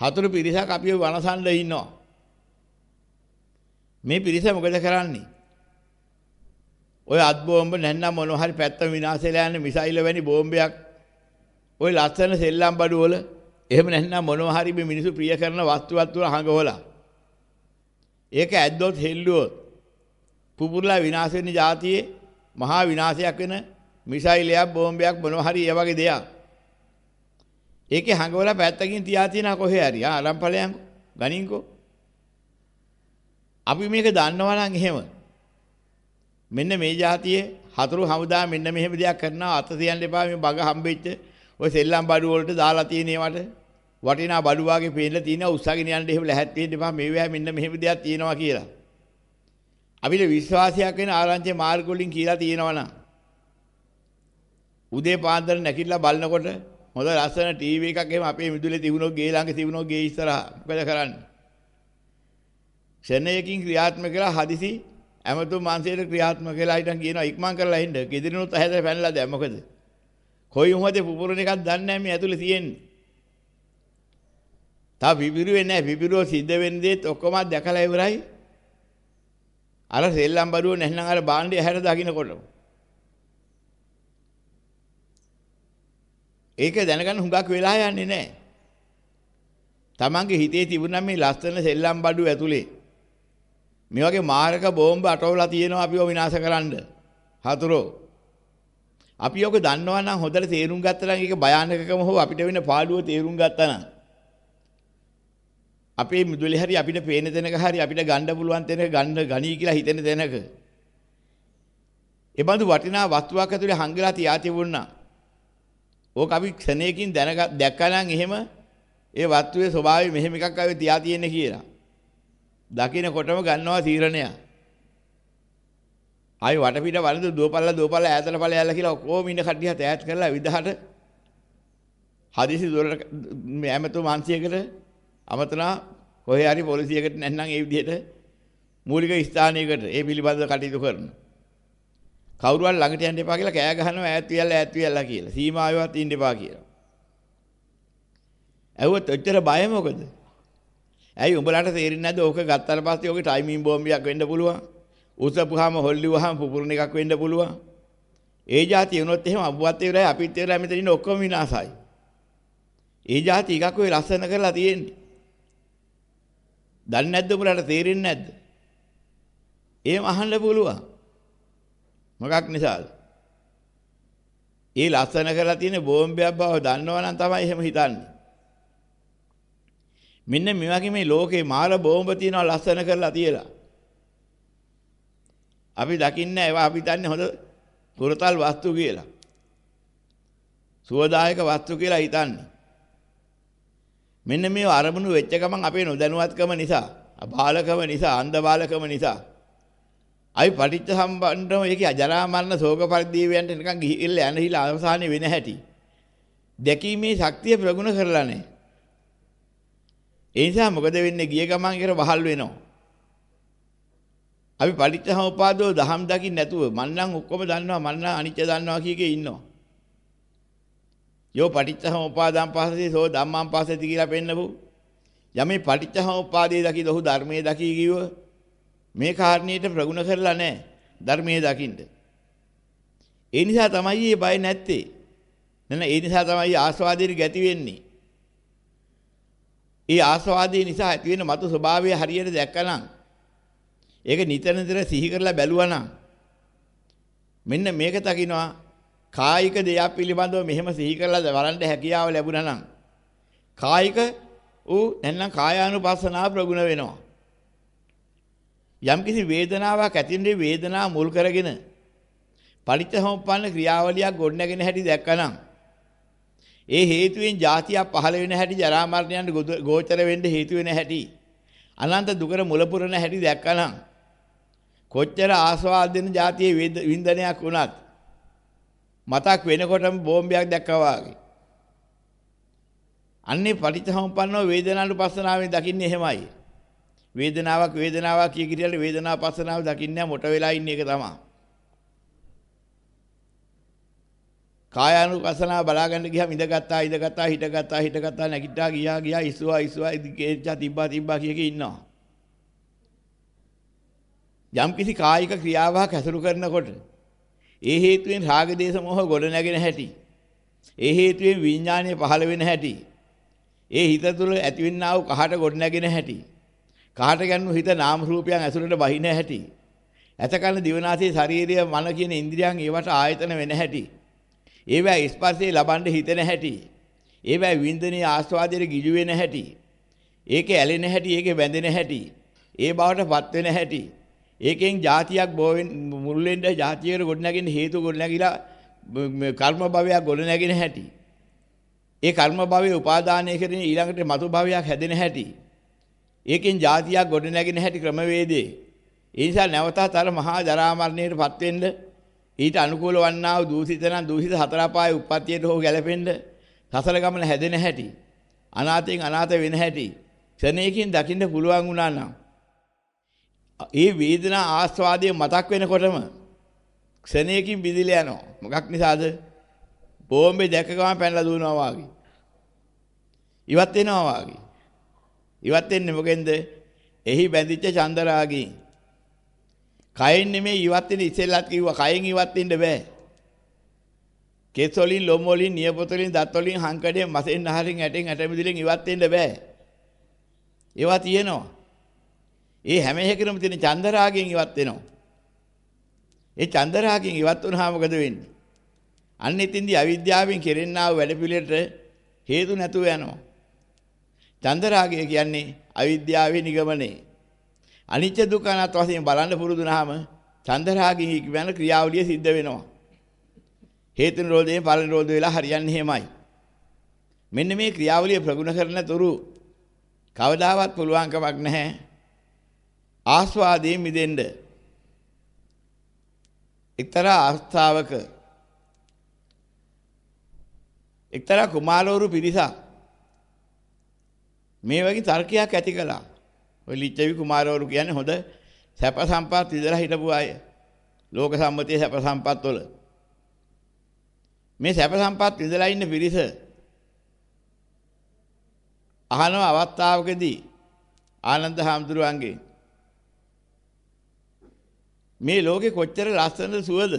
හතුරු පිරිසක් අපිව වනසන්න ඉන්නවා. මේ පිරිස මොකද කරන්නේ? ඔය අත් බෝම්බ නැත්නම් මොන හරි පැත්ත විනාශ වෙලා යන මිසයිල වැනි බෝම්බයක්. ඔය ලස්සන සෙල්ලම් බඩු වල එහෙම නැත්නම් මොනවා හරි මේ මිනිස්සු ප්‍රිය කරන වස්තුවක් තුල හංගවලා ඒක ඇද්දොත් හෙල්ලුවොත් පුපුරලා විනාශ වෙන જાතියේ මහා විනාශයක් වෙන මිසයිලයක් බෝම්බයක් මොනවා හරි ඒ වගේ දෙයක්. ඒකේ හංගවලා පැත්තකින් තියා තියෙනා කොහේ හරි. ආ අරම්පලයන්කෝ ගනින්කෝ. අපි මේක දන්නවා නම් එහෙම. මෙන්න මේ જાතියේ හතුරු හමුදා මෙන්න මෙහෙම දෙයක් කරනවා. අත තියන්න එපා මේ බග හම්බෙච්ච ඔය සෙල්ලම් බඩු වලට දාලා තියෙන ඒවට. වටිනා බඩු වාගේ පේන්න තියෙනවා. උස්සගෙන යන්න එහෙම ලැහත් වෙන්න එපා. මේවැය මෙන්න මෙහෙම දෙයක් තියෙනවා කියලා. අපිට විශ්වාසයක් වෙන ආරංචි මාර්ග වලින් කියලා තියෙනවනම් උදේ පාන්දර නැගිටලා බලනකොට හොඳ ලස්සන ටීවී එකක් එහෙම අපේ මිදුලේ තිබුණොත් ගේ ළඟ තිබුණොත් ගේ ඉස්සරහා මොකද කරන්නේ? ෂණයකින් ක්‍රියාත්මක කරලා හදිසි ඇමතුම් මාංශයට ක්‍රියාත්මක වෙලා හිටන් කියනවා ඉක්මන් කරලා ඉන්න. ගෙදරිනුත් ඇහැදලා පැනලා දැන් මොකද? කොයි මොහොතේ පුපුරන එකක් දන්නේ නැහැ මේ ඇතුලේ තියෙන්නේ. තා විවිරුවේ නැහැ. විවිරුව සිද්ධ වෙන දේත් ඔක්කොම දැකලා ඉවරයි. අර සෙල්ලම් බඩුව නැත්නම් අර බාණ්ඩය ඇහැර දකින්නකොටම. ඒක දැනගන්න හුඟක් වෙලා යන්නේ නැහැ. තමන්ගේ හිතේ තිබුණා මේ ලස්සන සෙල්ලම් බඩුව ඇතුලේ මේ වගේ මාරක බෝම්බ අටවලා තියෙනවා අපිව විනාශ කරන්න. හතුරෝ. අපි ඔක දන්නවා නම් හොඳට තේරුම් ගත්තා නම් ඒක භයානකකම හෝ අපිට වෙන පාඩුව තේරුම් ගත්තා නම් අපේ මුදුලේ හරි අපිට පේන තැනක හරි අපිට ගන්න පුළුවන් තැනක ගන්න ගණී කියලා හිතෙන තැනක ඒ බඳු වටිනා වස්තුවක් ඇතුලේ හංගලා තියා තිබුණා. ඕක අපි ක්ෂණයකින් දැනග දැක්කා නම් එහෙම ඒ වස්තුවේ ස්වභාවය මෙහෙම එකක් ආවේ තියා තියෙන්නේ කියලා. දකින්නකොටම ගන්නවා තීරණය. ආයි වටපිට වලද දුවපල්ලා දුවපල්ලා ඈතට ඵලයල්ලා කියලා ඔක්කොම ඉන්න කට්ටියත් ඈත් කරලා විදහට හදිසි දුරට මේ ඇමතු මාංශයකට අමතනා කොහේ හරි පොලිසියකට නැත්නම් ඒ විදිහට මූලික ස්ථානයකට ඒ පිළිබඳව කටයුතු කරන. කවුරුහරි ළඟට යන්න එපා කියලා කෑ ගහනවා ඈත් වියල්ලා ඈත් වියල්ලා කියලා. සීමාවෙවත් ඉන්න එපා කියලා. ඇහුවත් ඔච්චර බය මොකද? ඇයි උඹලට තේරෙන්නේ නැද්ද ඕක ගත්තාට පස්සේ ඕකේ ටයිමින් බෝම්බයක් වෙන්න පුළුවන්. උසපුවාම හොල්ලිවහම පුපුරුන එකක් වෙන්න පුළුවන්. ඒ જાතිය වුණොත් එහෙම අබුවත් ඉවරයි අපිත් ඉවරයි මෙතන ඉන්න ඔක්කොම විනාසයි. ඒ જાති එකක් ඔය ලස්සන කරලා තියෙන්නේ. දන්නේ නැද්ද උඹලට තේරෙන්නේ නැද්ද? එහෙම අහන්න පුළුවන්. මොකක් නිසාද? ඒ ලස්සන කරලා තියෙන බෝම්බයක් බව දන්නවනම් තමයි එහෙම හිතන්නේ. මෙන්න මේ වගේ මේ ලෝකේ මාර බෝම්බ තියනවා ලස්සන කරලා තියලා. අපි දකින්නේ ඒවා අපි දන්නේ හොඳ පුරතල් වස්තු කියලා. සුවදායක වස්තු කියලා හිතන්නේ. මෙන්න මේ අරමුණු වෙච්ච ගමන් අපේ නොදැනුවත්කම නිසා, බාලකම නිසා, අන්ධ බාලකම නිසා අයි පටිච්ච සම්බන්ධව ඒකේ අජරා මරණ ශෝක පරිදේවයන්ට නිකන් ගිහිල්ලා යන හිලා අවසානයේ වෙන හැටි. දැකීමේ ශක්තිය ප්‍රගුණ කරලා නැහැ. ඒ නිසා මොකද වෙන්නේ ගිය ගමන් කර වහල් වෙනවා. අපි පටිච්චසමුපාදෝ දහම් දකින්න නැතුව මන්නම් ඔක්කොම දන්නවා මන්නම් අනිත්‍ය දන්නවා කීකේ ඉන්නවා. යෝ පටිච්චසමුපාදං පස්සේ සෝ ධම්මං පස්සේති කියලා පෙන්නපු. යමේ පටිච්චසමුපාදේ දකි දොහු ධර්මයේ දකි කිව්ව මේ කාරණේට ප්‍රගුණ කරලා නැහැ ධර්මයේ දකින්න. ඒ නිසා තමයි මේ බය නැත්තේ. නේද? ඒ නිසා තමයි ආස්වාදයේ ගැති වෙන්නේ. ඒ ආස්වාදයේ නිසා ඇති වෙන මතු ස්වභාවය හරියට දැක්කනම් ඒක නිතර නිතර සිහි කරලා බැලුවා නම් මෙන්න මේක දකින්නවා කායික දෙයක් පිළිබඳව මෙහෙම සිහි කරලා වරන්ට හැකියාව ලැබුණා නම් කායික ඌ නැත්නම් කායානුපස්සනාව ප්‍රගුණ වෙනවා. යම්කිසි වේදනාවක් ඇතිවෙන්නේ වේදනාව මුල් කරගෙන පරිච්ඡසමුප්පන්න ක්‍රියාවලියක් ගොඩනගෙන හැටි දැක්කනම් ඒ හේතුවෙන් જાතියක් පහළ වෙන හැටි ජරා මරණයන්ට ගෝචර වෙන්න හේතු වෙන හැටි අනන්ත දුකර මුල පුරන හැටි දැක්කනම් කොච්චර ආස්වාද දෙන જાතියේ වින්දනයක් වුණත් මතක් වෙනකොටම බෝම්බයක් දැක්කා වගේ. අන්නේ පටිච්චසමුප්පන්නව වේදනානුපස්සනාවෙන් දකින්නේ එහෙමයි. වේදනාවක් වේදනාවක් කිය කිරියල වේදනාව පස්සනාව දකින්නේ මොට වෙලා ඉන්න එක තමයි. කායානුපස්සනාව බලාගන්න ගියාම ඉඳගත්තා ඉඳගත්තා හිටගත්තා හිටගත්තා නැගිට්ටා ගියා ගියා ඉස්සුවා ඉස්සුවා ඉදිකේච්චා තිබ්බා තිබ්බා කිය කී ඉන්නවා. යම් කිසි කායික ක්‍රියාවක් ඇසුරු කරනකොට ඒ හේතුවෙන් රාග දේශ මොහ ගොඩ නැගෙන හැටි ඒ හේතුවෙන් විඥානය පහළ වෙන හැටි ඒ හිත තුළ ඇතිවෙනා වූ කහට ගොඩ නැගෙන හැටි කහට ගන්නු හිත නාම රූපයන් ඇසුරට බහින හැටි ඇතකන දිවනාසී ශාරීරිය මන කියන ඉන්ද්‍රියන් ඒවට ආයතන වෙන හැටි ඒවැ ස්පර්ශේ ලබන්න හිතෙන හැටි. ඒවැ වින්දනයේ ආස්වාදයේ ගිජු වෙන හැටි. ඒකේ ඇලෙන හැටි, ඒකේ බැඳෙන හැටි. ඒ බවටපත් වෙන හැටි. ඒකෙන් જાතියක් බෝවෙන් මුල් වෙන්න જાතියකට ගොඩනගින්න හේතු ගොඩනගිලා කර්ම භවයක් ගොඩනැගෙන හැටි. ඒ කර්ම භවයේ උපාදානය කරගෙන ඊළඟට මතු භවයක් හැදෙන හැටි. ඒකෙන් જાතියක් ගොඩනැගෙන හැටි ක්‍රමවේදේ. ඒ නිසා නැවතත් අර මහා ජරා මරණයටපත් වෙන්න ඊට අනුකූල වන්නා වූ දූෂිත නම් දූෂිත හතර පායේ උප්පත්තියට හෝ ගැලපෙන්න සසල ගමන හැදෙන හැටි අනාතෙන් අනාත වෙන හැටි ක්ෂණයකින් දකින්න පුළුවන් වුණා නම් ඒ වේදනා ආස්වාදයේ මතක් වෙනකොටම ක්ෂණයකින් බිඳිලා යනවා. මොකක් නිසාද? බෝම්බේ දැක ගමන් පැනලා දුවනවා වාගේ. ඉවත් වෙනවා වාගේ. ඉවත් වෙන්නේ මොකෙන්ද? එහි බැඳිච්ච චන්දරාගී කයෙන් නෙමෙයි ඉවත් වෙන ඉස්සෙල්ලත් කිව්වා කයෙන් ඉවත් වෙන්න බෑ. කෙස් වලින් ලොම් වලින් නියපොත වලින් දත් වලින් හංකඩයෙන් මසෙන් ආහාරයෙන් ඇටෙන් ඇටමිදිලෙන් ඉවත් වෙන්න බෑ. ඒවා තියෙනවා. ඒ හැම එකකම තියෙන චන්දරාගයෙන් ඉවත් වෙනවා. ඒ චන්දරාගයෙන් ඉවත් වුණාම මොකද වෙන්නේ? අන්න ඉතින්දී අවිද්‍යාවෙන් කෙරෙන්නා වූ වැඩපිළිවෙලට හේතු නැතුව යනවා. චන්දරාගය කියන්නේ අවිද්‍යාවේ නිගමනේ. අනිත්‍ය දුක්ඛ අනාත්ම වශයෙන් බලන්න පුරුදුනහම චන්දරාගින් කියන ක්‍රියාවලිය සිද්ධ වෙනවා. හේතු නිරෝධයෙන් ඵල නිරෝධ වෙලා හරියන්නේ එහෙමයි. මෙන්න මේ ක්‍රියාවලිය ප්‍රගුණ කරන තුරු කවදාවත් පුළුවන් කමක් නැහැ. ආස්වාදයෙන් මිදෙන්න. එක්තරා අවස්ථාවක එක්තරා කුමාරවරු පිරිසක් මේ වගේ තර්කයක් ඇති කළා. ඔය ලිච්ඡවි කුමාරවරු කියන්නේ හොඳ සැප සම්පත් විඳලා හිටපු අය. ලෝක සම්මතියේ සැප සම්පත් වල. මේ සැප සම්පත් විඳලා ඉන්න පිරිස අහන අවස්ථාවකදී ආනන්ද හාමුදුරුවන්ගේ මේ ලෝකේ කොච්චර ලස්සනද සුවද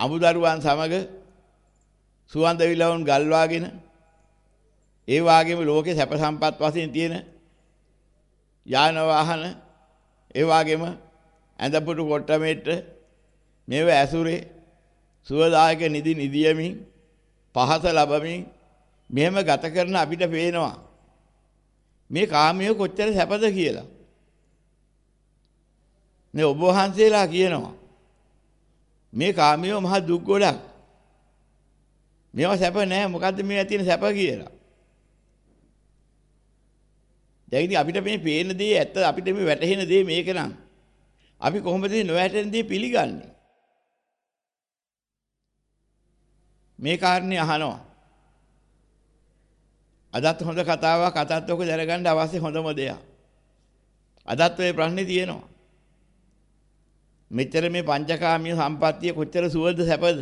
අමුදරුවන් සමග සුවඳ විලවුන් ගල්වාගෙන ඒ වාගේම ලෝකේ සැප සම්පත් වශයෙන් තියෙන යාන වාහන ඒ වගේම ඇඳපුටු කොට්ටමෙට්ට මේව ඇසුරේ සුවදායක නිදි නිදියමින් පහස ලැබමින් මෙහෙම ගත කරන අපිට පේනවා. මේ කාමිය කොච්චර සැපද කියලා. මේ ඔබ වහන්සේලා කියනවා. මේ කාමියෝ මහ දුක් ගොඩක්. මේවා සැප නෑ. මොකද්ද මේ තියෙන සැප කියලා. දැන් ඉතින් අපිට මේ පේන දේ ඇත්ත අපිට මේ වැටහෙන දේ මේක නම්. අපි කොහොමද නොවැටෙන දේ පිළිගන්නේ? මේ කාරණේ අහනවා. අදත් හොඳ කතාවක් අදත් ඔක දැනගන්න අවශ්‍ය හොඳම දෙයක්. අදත් ඔය ප්‍රශ්නේ තියෙනවා. මෙච්චර මේ පංචකාමීය සම්පත්තිය කොච්චර සුවද සැපද?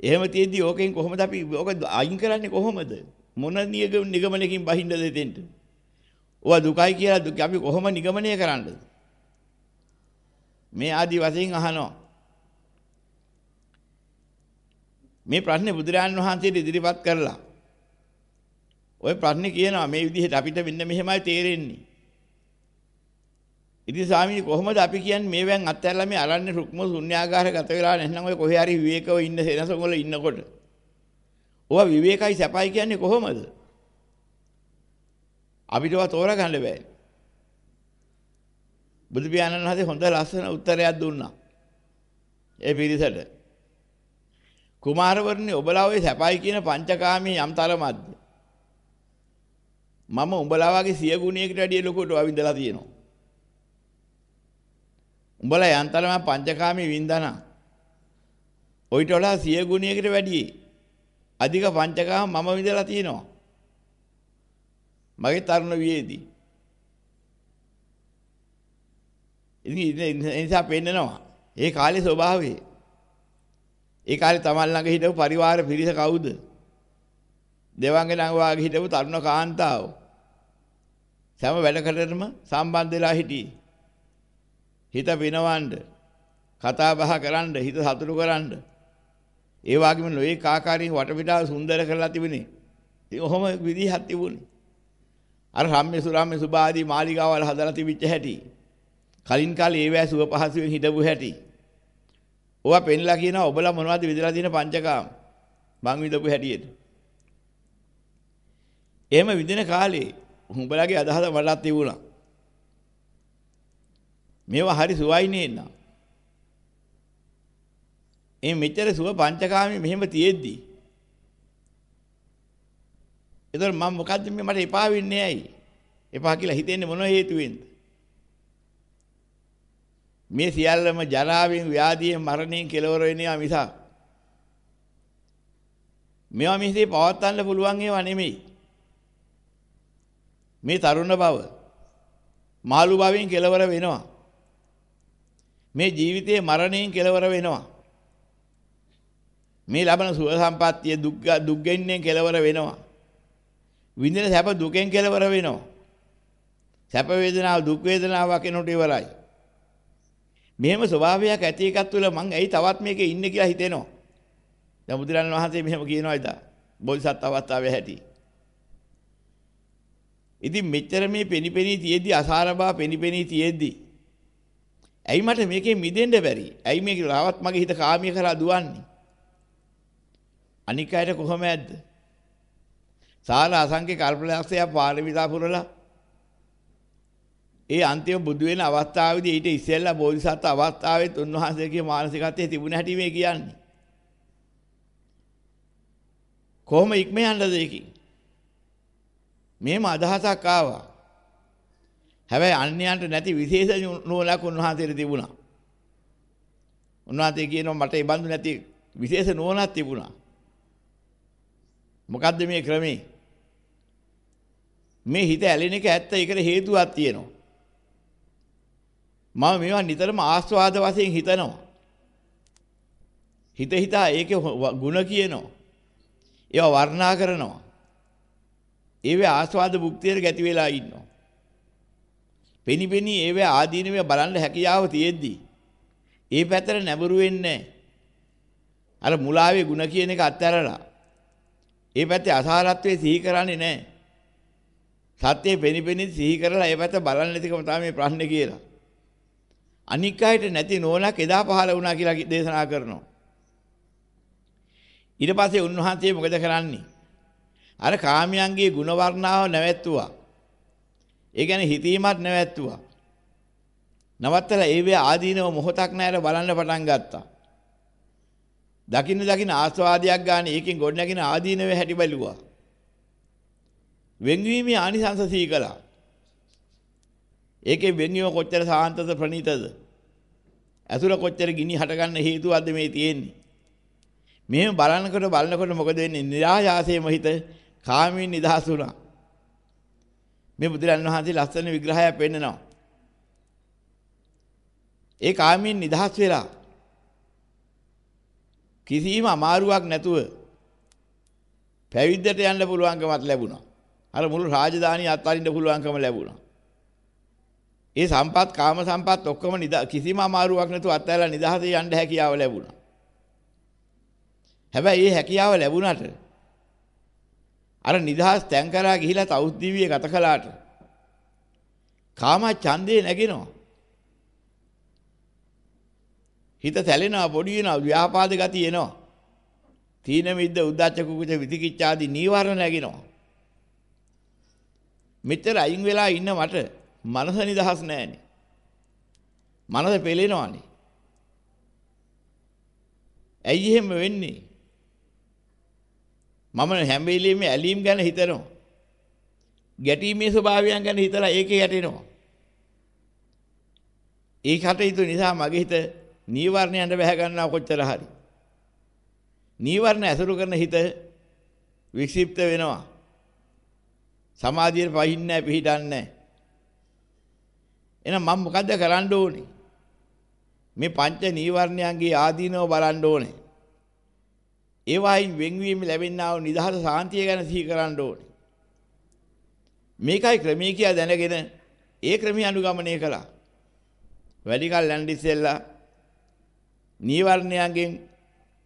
එහෙම තියෙද්දි ඕකෙන් කොහොමද අපි ඕක අයින් කරන්නේ කොහොමද? මොන නිගමනකින් බහින්නද දෙතෙන්ට ඔවා දුකයි කියලා දුක අපි කොහොම නිගමනය කරන්නද? මේ ආදි වශයෙන් අහනවා. මේ ප්‍රශ්නේ බුදුරජාණන් වහන්සේට ඉදිරිපත් කරලා ওই ප්‍රශ්නේ කියනවා මේ විදිහට අපිට මෙන්න මෙහෙමයි තේරෙන්නේ. ඉතින් ස්වාමීනි කොහොමද අපි කියන්නේ මේවෙන් අත්හැරලා මේ අරන්නේ රුක්ම ශුන්‍යාගාර ගත වෙලා නැත්නම් ඔය කොහේ හරි විවේකව ඉන්න සෙනසක වල ඉන්නකොට. ඔවා විවේකයි සැපයි කියන්නේ කොහොමද? අපිටව තෝරගන්න බෑ. බුදු පියාණන් වහන්සේ හොඳ ලස්සන උත්තරයක් දුන්නා. ඒ පිරිසට. කුමාරවරුනි ඔබලා ඔය සැපයි කියන පංචකාමී යම් තරමක්ද? මම උඹලා වගේ සිය ගුණයකට වැඩිය ලොකුට වවින්දලා තියෙනවා. උඹලා යන්තරම පංචකාමී වින්දනා. ඔయిత වඩා සිය ගුණයකට වැඩි අධික පංචකාම මම විඳලා තියෙනවා. මගේ තරුණ වියේදී. ඉතින් ඒ නිසා පෙන්නනවා. ඒ කාලේ ස්වභාවය. ඒ කාලේ තමන් ළඟ හිටපු පරිවාර පිරිස කවුද? දෙවංගේ ළඟ වාගේ හිටපු තරුණ කාන්තාවෝ. සෑම වැඩකටම සම්බන්ධ වෙලා හිටියේ. හිත පිනවන්න, කතා බහ කරන්න, හිත සතුටු කරන්න. ඒ වගේම නොයේ කාකාරී වටපිටාව සුන්දර කරලා තිබුණේ. ඉතින් ඔහොම විදිහක් තිබුණේ. අර රම්ම්‍ය සුරම්ම්‍ය සුභාදී මාලිගාවල් හදලා තිබිච්ච හැටි. කලින් කාලේ ඒවැ සුව පහසුවෙන් හිටපු හැටි. ඕවා පෙන්ලා කියනවා ඔබලා මොනවද විදලා තියෙන පංචකාම. මං විදපු හැටියට. එහෙම විදින කාලේ උඹලගේ අදහස මටත් තිබුණා. මේවා හරි සුවයි නේන්න. ඒ මෙච්චර සුව පංචකාමී මෙහෙම තියෙද්දි. ඒතර මම මොකද්ද මේ මට එපා වෙන්නේ ඇයි? එපා කියලා හිතෙන්නේ මොන හේතුවෙන්ද? මේ සියල්ලම ජරාවෙන් ව්‍යාධියෙන් මරණයෙන් කෙලවර වෙනවා මිසක් මේවා මිසේ පවත්වන්න පුළුවන් ඒවා නෙමෙයි. මේ තරුණ බව මාළු භවෙන් කෙලවර වෙනවා. මේ ජීවිතයේ මරණයෙන් කෙලවර වෙනවා. මේ ලබන සුව සම්පත්තිය දුක් දුක්ගෙන්නේ කෙලවර වෙනවා. විඳින සැප දුකෙන් කෙලවර වෙනවා. සැප වේදනාව දුක් වේදනාවක් කෙනොට ඉවරයි. මෙහෙම ස්වභාවයක් ඇති එකක් තුළ මං ඇයි තවත් මේකේ ඉන්නේ කියලා හිතෙනවා. දැන් බුදුරන් වහන්සේ මෙහෙම කියනවා ඉදා. බෝධිසත් අවස්ථාවේ හැටි. ඉතින් මෙච්චර මේ පෙනිපෙනී තියෙද්දි අසාරබා පෙනිපෙනී තියෙද්දි ඇයි මට මේකෙන් මිදෙන්න බැරි? ඇයි මේක රාවත් මගේ හිත කාමිය කරලා දුවන්නේ? අනික් අයට කොහොම ඇද්ද? සාර අසංඛ්‍ය කල්පලක්ෂය පාරමිතා පුරලා ඒ අන්තිම බුදු වෙන අවස්ථාවේදී ඊට ඉස්සෙල්ලා බෝධිසත්ව අවස්ථාවෙත් උන්වහන්සේගේ මානසිකත්වයේ තිබුණ හැටි මේ කියන්නේ. කොහොම ඉක්ම යන්නද ඒකේ? මේම අදහසක් ආවා. හැබැයි අන්‍යයන්ට නැති විශේෂ නුවණක් උන්වහන්සේට තිබුණා. උන්වහන්සේ කියනවා මට ඒ බඳු නැති විශේෂ නුවණක් තිබුණා. මොකද්ද මේ ක්‍රමේ? මේ හිත ඇලෙන එක ඇත්ත ඒකට හේතුවක් තියෙනවා. මම මේවා නිතරම ආස්වාද වශයෙන් හිතනවා. හිත හිතා ඒකේ ಗುಣ කියනවා. ඒවා වර්ණනා කරනවා. ඒවේ ආස්වාද භුක්තියට ගැති වෙලා ඉන්නවා. පෙනිපෙනී ඒවේ ආදීනවේ බලන්න හැකියාව තියෙද්දි ඒ පැත්තට නැඹුරු වෙන්නේ අර මුලාවේ ಗುಣ කියන එක අත්හැරලා ඒ පැත්තේ අසාරත්වයේ සිහි කරන්නේ නැහැ. සත්‍යයේ පෙනිපෙනී සිහි කරලා ඒ පැත්ත බලන්නේ නැතිකම තමයි මේ ප්‍රශ්නේ කියලා. අනික් අයට නැති නෝනක් එදා පහළ වුණා කියලා දේශනා කරනවා. ඊට පස්සේ උන්වහන්සේ මොකද කරන්නේ? අර කාමයන්ගේ ගුණ වර්ණාව නැවැත්තුවා. ඒ කියන්නේ හිතීමත් නැවැත්තුවා. නවත්තලා ඒවේ ආදීනව මොහොතක් නැර බලන්න පටන් ගත්තා. දකින්න දකින්න ආස්වාදයක් ගන්න ඒකෙන් ගොඩනැගෙන ආදීනවේ හැටි බැලුවා. වෙන්වීමේ ආනිසංස සීකලා. ඒකේ වෙන්වීම කොච්චර සාන්තද ප්‍රණීතද? ඇතුළ කොච්චර ගිනි හටගන්න හේතුවක්ද මේ තියෙන්නේ? මෙහෙම බලනකොට බලනකොට මොකද වෙන්නේ? નિરાයාසයෙන්ම හිත කාමයෙන් නිදහස් වුණා. මේ බුදුරන් වහන්සේ ලස්සන විග්‍රහයක් පෙන්නනවා. ඒ කාමයෙන් නිදහස් වෙලා කිසිම අමාරුවක් නැතුව පැවිද්දට යන්න පුළුවන්කමක් ලැබුණා. අර මුළු රාජධානිය අත්හරින්න පුළුවන්කම ලැබුණා. ඒ සම්පත් කාම සම්පත් ඔක්කොම කිසිම අමාරුවක් නැතුව අත්හැරලා නිදහසේ යන්න හැකියාව ලැබුණා. හැබැයි මේ හැකියාව ලැබුණාට අර නිදහස් තැන් කරා ගිහිලා තවුස් දිවියේ ගත කළාට කාම ඡන්දේ නැගෙනවා. හිත සැලෙනවා පොඩි වෙනවා ව්‍යාපාද ගතිය එනවා. තීන මිද්ද උද්දච්ච කුකුච විතිකිච්ඡාදී නීවරණ නැගෙනවා. මෙතර අයින් වෙලා ඉන්න මට මනස නිදහස් නැහැනේ. මනස පෙලෙනවානේ. ඇයි එහෙම වෙන්නේ? මම හැම වෙලෙම ඇලීම් ගැන හිතනවා. ගැටීමේ ස්වභාවයන් ගැන හිතලා ඒකේ යටෙනවා. ඒ කටයුතු නිසා මගේ හිත නීවරණයන්ට බැහැ ගන්නවා කොච්චර හරි. නීවරණ ඇසුරු කරන හිත වික්ෂිප්ත වෙනවා. සමාධියට පහින්නේ නැහැ පිහිටන්නේ නැහැ. එහෙනම් මම මොකද්ද කරන්න ඕනේ? මේ පංච නීවරණයන්ගේ ආදීනව බලන්න ඕනේ. ඒවායින් වෙන්වීම ලැබෙනා වූ නිදහස සාන්තිය ගැන සිහි කරන්න ඕනේ. මේකයි ක්‍රමී කියලා දැනගෙන ඒ ක්‍රමී අනුගමනය කළා. වැඩි කල යන්න ඉස්සෙල්ලා නීවරණයන්ගෙන්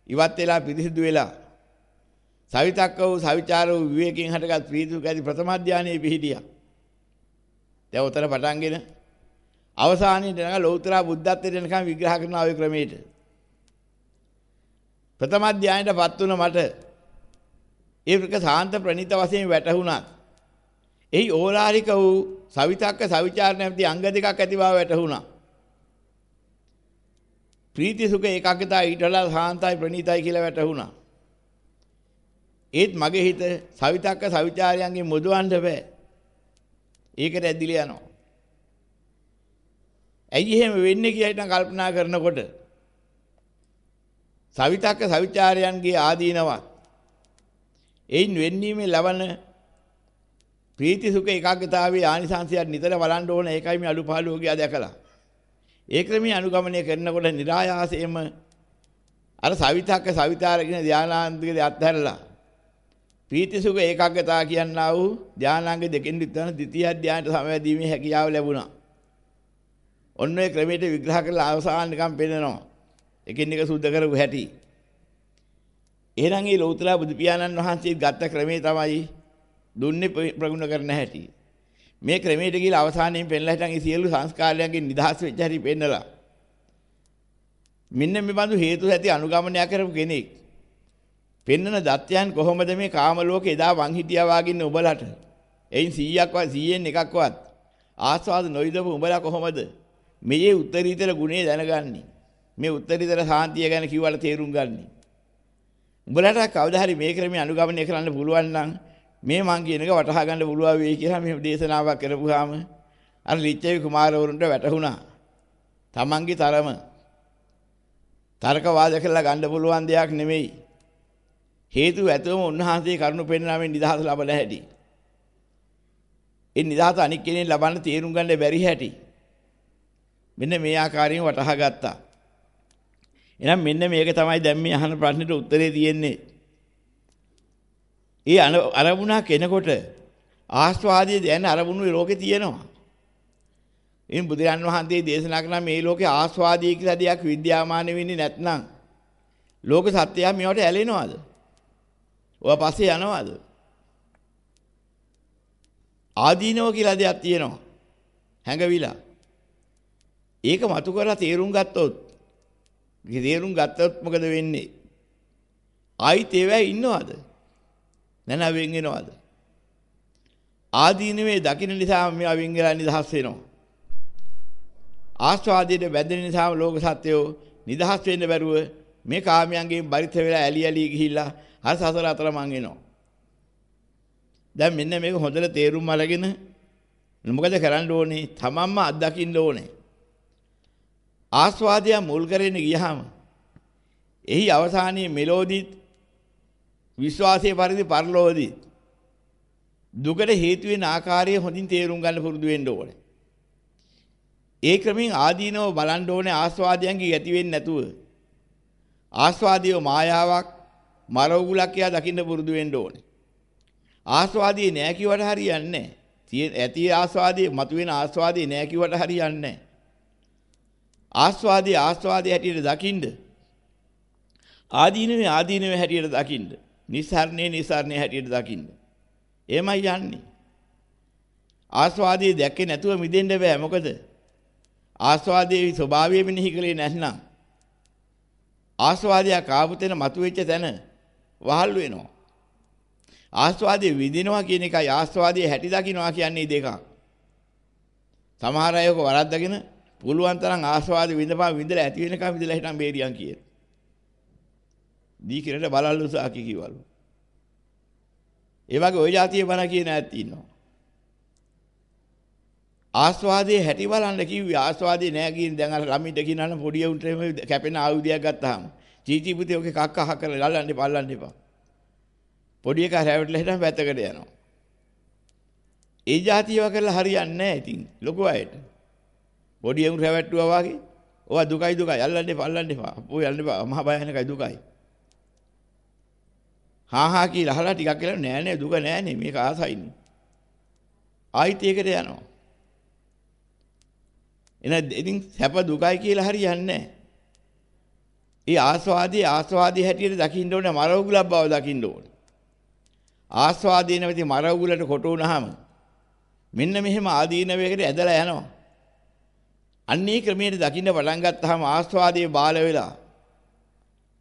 ඉවත් වෙලා පිරිසිදු වෙලා සවිතක්ක වූ සවිචාර වූ විවේකයෙන් හටගත් ප්‍රීතික ඇති ප්‍රථම ධානයේ පිහිටියා. දැන් උතර පටන්ගෙන අවසානයේ දෙනක ලෞතර බුද්ධත්වයට එනකම් විග්‍රහ කරන ආවේ ක්‍රමයට. ප්‍රථම ධානයටපත් වුණ මට ඒක සාන්ත ප්‍රණීත වශයෙන් වැටහුණා. එහි ඕලාරික වූ සවිතක්ක සවිචාර නැමැති අංග දෙකක් ඇති බව වැටහුණා. ප්‍රීති සුඛ ඒකාග්‍රතාව ඊටලා සාන්තයි ප්‍රණීතයි කියලා වැටහුණා. ඒත් මගේ හිත සවිතක්ක සවිචාරයන්ගෙන් මුදවන්න බෑ. ඒකට ඇදිලා යනවා. ඇයි එහෙම වෙන්නේ කියලා හිටන් කල්පනා කරනකොට සවිතක්ක සවිචාරයන්ගේ ආදීනවත් එයින් වෙන්නීමේ ලබන ප්‍රීති සුඛ ඒකාග්‍රතාවයේ ආනිසංසයත් නිතර බලන්න ඕන ඒකයි මේ අඩුපාඩු ගියා දැකලා ඒ ක්‍රමයේ අනුගමනය කරනකොට નિરાයාසයෙන්ම අර සවිතක්ක සවිතාර කියන ධානාන්තිකේ අත්හැරලා ප්‍රීති සුඛ ඒකාග්‍රතාව කියනා වූ ධානාංග දෙකෙන් විතර ද්විතීය ධානයට සමවැදීමේ හැකියාව ලැබුණා. ඔන්න ඔය ක්‍රමයට විග්‍රහ කරලා අවසාන නිකම් පෙන්නනවා. එකින් එක සුද්ධ කරපු හැටි. එහෙනම් මේ ලෞතර බුදු පියාණන් වහන්සේ ගත්ත ක්‍රමේ තමයි දුන්නේ ප්‍රගුණ කරන හැටි. මේ ක්‍රමයට ගිහලා අවසානයේ පෙන්ලා හිටන් ඒ සියලු සංස්කාරයන්ගෙන් නිදහස් වෙච්ච හැටි පෙන්නලා. මෙන්න මේ බඳු හේතු ඇති අනුගමනය කරපු කෙනෙක්. පෙන්නන දත්යන් කොහොමද මේ කාම ලෝකේ එදා වන් හිටියා වාගින්න උඹලට. එයින් 100ක්වත් 100න් එකක්වත් ආස්වාද නොවිදපු උඹලා කොහොමද මේ උත්තරීතර ගුණේ දැනගන්නේ? මේ උත්තරීතර සාන්තිය ගැන කිව්වට තේරුම් ගන්නේ. උඹලට කවදා හරි මේ ක්‍රමයේ අනුගමනය කරන්න පුළුවන් නම් මේ මං කියන එක වටහා ගන්න පුළුවන් වෙයි කියලා මේ දේශනාවක් කරපුවාම අර ලිච්ඡවි කුමාරවරුන්ට වැටහුණා. තමන්ගේ තරම තර්ක වාද කරලා ගන්න පුළුවන් දෙයක් නෙමෙයි. හේතු ඇතුවම උන්වහන්සේ කරුණු පෙන්නාමෙන් නිදහස ලබලා හැටි. ඒ නිදහස අනික් කෙනෙක් ලබන්න තීරුම් ගන්න බැරි හැටි. මෙන්න මේ ආකාරයෙන් වටහා ගත්තා. එහෙනම් මෙන්න මේක තමයි දැන් මේ අහන ප්‍රශ්නෙට උත්තරේ තියෙන්නේ. ඒ අරමුණක් එනකොට ආස්වාදයේ දැන අරමුණු ලෝකේ තියෙනවා. ඉතින් බුදුරන් වහන්සේ දේශනා කරන මේ ලෝකේ ආස්වාදී කියලා දෙයක් විද්‍යාමාන වෙන්නේ නැත්නම් ලෝක සත්‍යය මේවට ඇලෙනවද? ඔය පස්සේ යනවද? ආදීනව කියලා දෙයක් තියෙනවා. හැඟවිලා. ඒක මතු කරලා තේරුම් ගත්තොත් තේරුම් ගත්තොත් මොකද වෙන්නේ? ආයිත් ඒවැ ඉන්නවද? නැන වෙන් වෙනවද? ආදීනවේ දකින්න නිසා මේවා වෙන් වෙලා නිදහස් වෙනවා. ආස්වාදයේ බැඳෙන නිසා ලෝක සත්‍යෝ නිදහස් වෙන්න බැරුව මේ කාමයන්ගෙන් බරිත වෙලා ඇලි ඇලි ගිහිල්ලා අර සසර අතර මං එනවා. දැන් මෙන්න මේක හොඳට තේරුම් අරගෙන මොකද කරන්න ඕනේ? තමන්ම අත්දකින්න ඕනේ. ආස්වාදය මුල් කරගෙන ගියහම එහි අවසානයේ මෙලෝදිත් විශ්වාසයේ පරිදි පරිලෝදී දුකට හේතු වෙන ආකාරය හොඳින් තේරුම් ගන්න පුරුදු වෙන්න ඕනේ. ඒ ක්‍රමෙන් ආදීනව බලන්න ඕනේ ආස්වාදයන්ගේ ඇති වෙන්නේ නැතුව. ආස්වාදිය මායාවක් මරවුලක් කියලා දකින්න පුරුදු වෙන්න ඕනේ. ආස්වාදී නෑ කිව්වට හරියන්නේ නෑ. ඇති ආස්වාදී මතුවෙන ආස්වාදී නෑ කිව්වට හරියන්නේ නෑ. ආස්වාදී ආස්වාදී හැටියට දකින්න. ආදීනවේ ආදීනවේ හැටියට දකින්න. නිසරණේ නිසරණේ හැටියට දකින්න. එමයි යන්නේ. ආස්වාදයේ දැක්කේ නැතුව මිදෙන්න බෑ. මොකද ආස්වාදයේ ස්වභාවය මෙනෙහි කලේ නැත්නම් ආස්වාදයක් ආපු තැන මතුවෙච්ච තැන වහල් වෙනවා. ආස්වාදයේ විඳිනවා කියන එකයි ආස්වාදයේ හැටි දකින්නවා කියන්නේ දෙකක්. සමහර අය ඔක වරද්දගෙන පුළුවන් තරම් ආස්වාද විඳපන් විඳලා ඇති වෙනකම් විඳලා හිටන් බේරියන් කියන. දී කිරට බලල්ලු සාකි කිවලු. ඒ වගේ ওই જાතිය බණ කියන ඇත් ඉන්නවා. ආස්වාදයේ හැටි බලන්න කිව්වේ ආස්වාදේ නෑ කියන දැන් අර ළමින්ට කියනවා පොඩි උන්ට කැපෙන ආයුධයක් ගත්තාම චීචි පුතේ ඔගේ කක්ක අහ කරලා අල්ලන්න එපා අල්ලන්න එපා. පොඩි එකා රැවටලා හිටන් පැත්තකට යනවා. ඒ જાතියව කරලා හරියන්නේ නැහැ ඉතින් ලොකු අයට. පොඩි එමු රැවට්ටුවා වගේ. ඔවා දුකයි දුකයි අල්ලන්න එපා අල්ලන්න එපා. අපෝ යන්න එපා. මහා භයානකයි දුකයි. හා හා කියලා අහලා ටිකක් කියලා නෑ නෑ දුක නෑනේ මේක ආසයිනේ. ආයිත් ඒකට යනවා. එන ඉතින් සැප දුකයි කියලා හරියන්නේ නෑ. ඒ ආස්වාදී ආස්වාදී හැටියට දකින්න ඕනේ මරවුලක් බව දකින්න ඕනේ. ආස්වාදී නැවති මරවුලට කොට වුණාම මෙන්න මෙහෙම ආදීනවයකට ඇදලා යනවා. අන්නේ ක්‍රමයට දකින්න පටන් ගත්තාම ආස්වාදයේ බාල වෙලා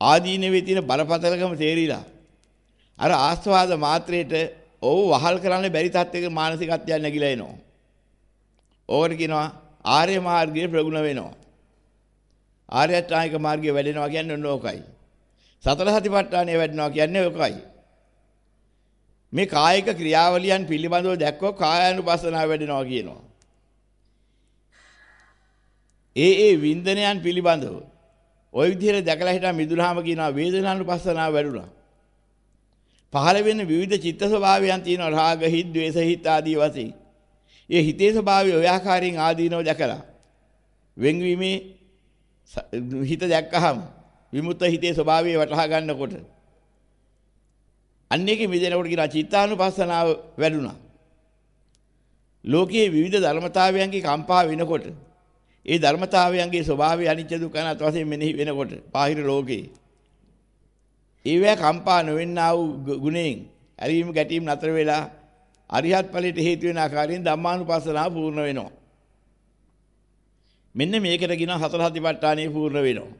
ආදීනවේ තියෙන බරපතලකම තේරිලා අර ආස්වාද මාත්‍රයට ඔව් වහල් කරන්න බැරි තත්ත්වයක මානසිකත්වයක් නැగిලා එනවා. ඕකට කියනවා ආර්ය මාර්ගයේ ප්‍රගුණ වෙනවා. ආර්ය අෂ්ටාංගික මාර්ගයේ වැඩෙනවා කියන්නේ ඕකයි. සතර සතිපට්ඨානය වැඩෙනවා කියන්නේ ඕකයි. මේ කායික ක්‍රියාවලියන් පිළිබඳව දැක්කොත් කායානුපස්සනාව වැඩෙනවා කියනවා. ඒ ඒ වින්දනයන් පිළිබඳව ওই විදිහට දැකලා හිටා මිදුනහම කියනවා වේදනානුපස්සනාව වැඩුණා. පහළ වෙන විවිධ චිත්ත ස්වභාවයන් තියෙනවා රාග හිත් ද්වේෂ හිත් ආදී වශයෙන්. ඒ හිතේ ස්වභාවය ඔය ආකාරයෙන් ආදීනව දැකලා වෙන්වීමේ හිත දැක්කහම විමුක්ත හිතේ ස්වභාවය වටහා ගන්නකොට අන්නේකේ මිදෙනකොට කියන චිත්තානුපස්සනාව වැඩුණා. ලෝකයේ විවිධ ධර්මතාවයන්ගේ කම්පා වෙනකොට ඒ ධර්මතාවයන්ගේ ස්වභාවය අනිත්‍ය දුක්ඛ අනාත් වශයෙන් මෙනෙහි වෙනකොට බාහිර ලෝකේ ඒවැ කම්පා නොවෙන්නා වූ ගුණයෙන් ඇරීම ගැටීම් නතර වෙලා අරිහත් ඵලයට හේතු වෙන ආකාරයෙන් ධම්මානුපස්සනාව පූර්ණ වෙනවා. මෙන්න මේකට කියන හතර හතිපට්ඨානෙ පූර්ණ වෙනවා.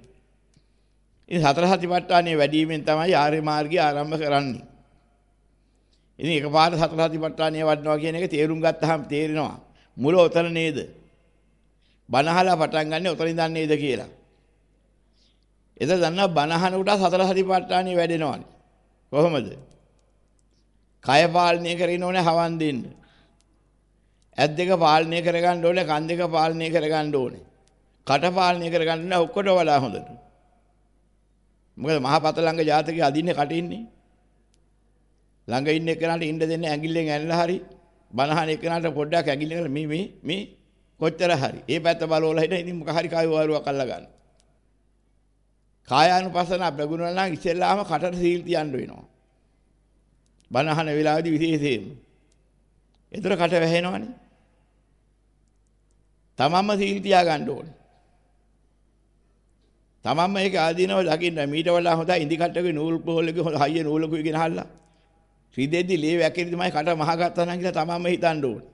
ඉතින් හතර හතිපට්ඨානෙ වැඩිවීමෙන් තමයි ආර්ය මාර්ගය ආරම්භ කරන්නේ. ඉතින් එකපාරට හතර හතිපට්ඨානෙ වඩනවා කියන එක තේරුම් ගත්තාම තේරෙනවා මුල උතන නේද? බනහලා පටන් ගන්න උතන ඉඳන් නේද කියලා. එද දන්නා බනහන උට හතර හතිපට්ඨානෙ වැඩෙනවානේ. කොහොමද? කය පාලනය කරගෙන ඕනේ හවන් දෙන්න. ඇස් දෙක පාලනය කරගන්න ඕනේ, කන් දෙක පාලනය කරගන්න ඕනේ. කට පාලනය කරගන්න ඕනේ ඔක්කොට වඩා හොඳට. මොකද මහපත ළඟ ජාතකයේ අදින්නේ කටින්නේ. ළඟ ඉන්න එකනට ඉන්න දෙන්නේ ඇඟිල්ලෙන් ඇනලා හරි බනහන එකනට පොඩ්ඩක් ඇඟිල්ලෙන් මේ මේ මේ කොච්චර හරි. ඒ පැත්ත බලවල හිටින් ඉතින් මොක හරි කාය වරුවක් අල්ල ගන්න. කායානුපසන ප්‍රගුණ නම් ඉස්සෙල්ලාම කටට සීල් තියන්න වෙනවා. බනහන වෙලාවේදී විශේෂයෙන්ම. ඒතර කට වැහෙනවනේ. තමන්ම සීල් තියා ගන්න ඕනේ. තමන්ම ඒක ආදීනව දකින්න මීට වඩා හොඳයි ඉදි කට්ටකේ නූල් පොහලක හයිය නූලකුයි ගෙන හල්ලා. ශ්‍රීදෙද්දි ලේ වැකිරි තමයි කට මහ ගත්තා නම් කියලා තමන්ම හිතන්න ඕනේ.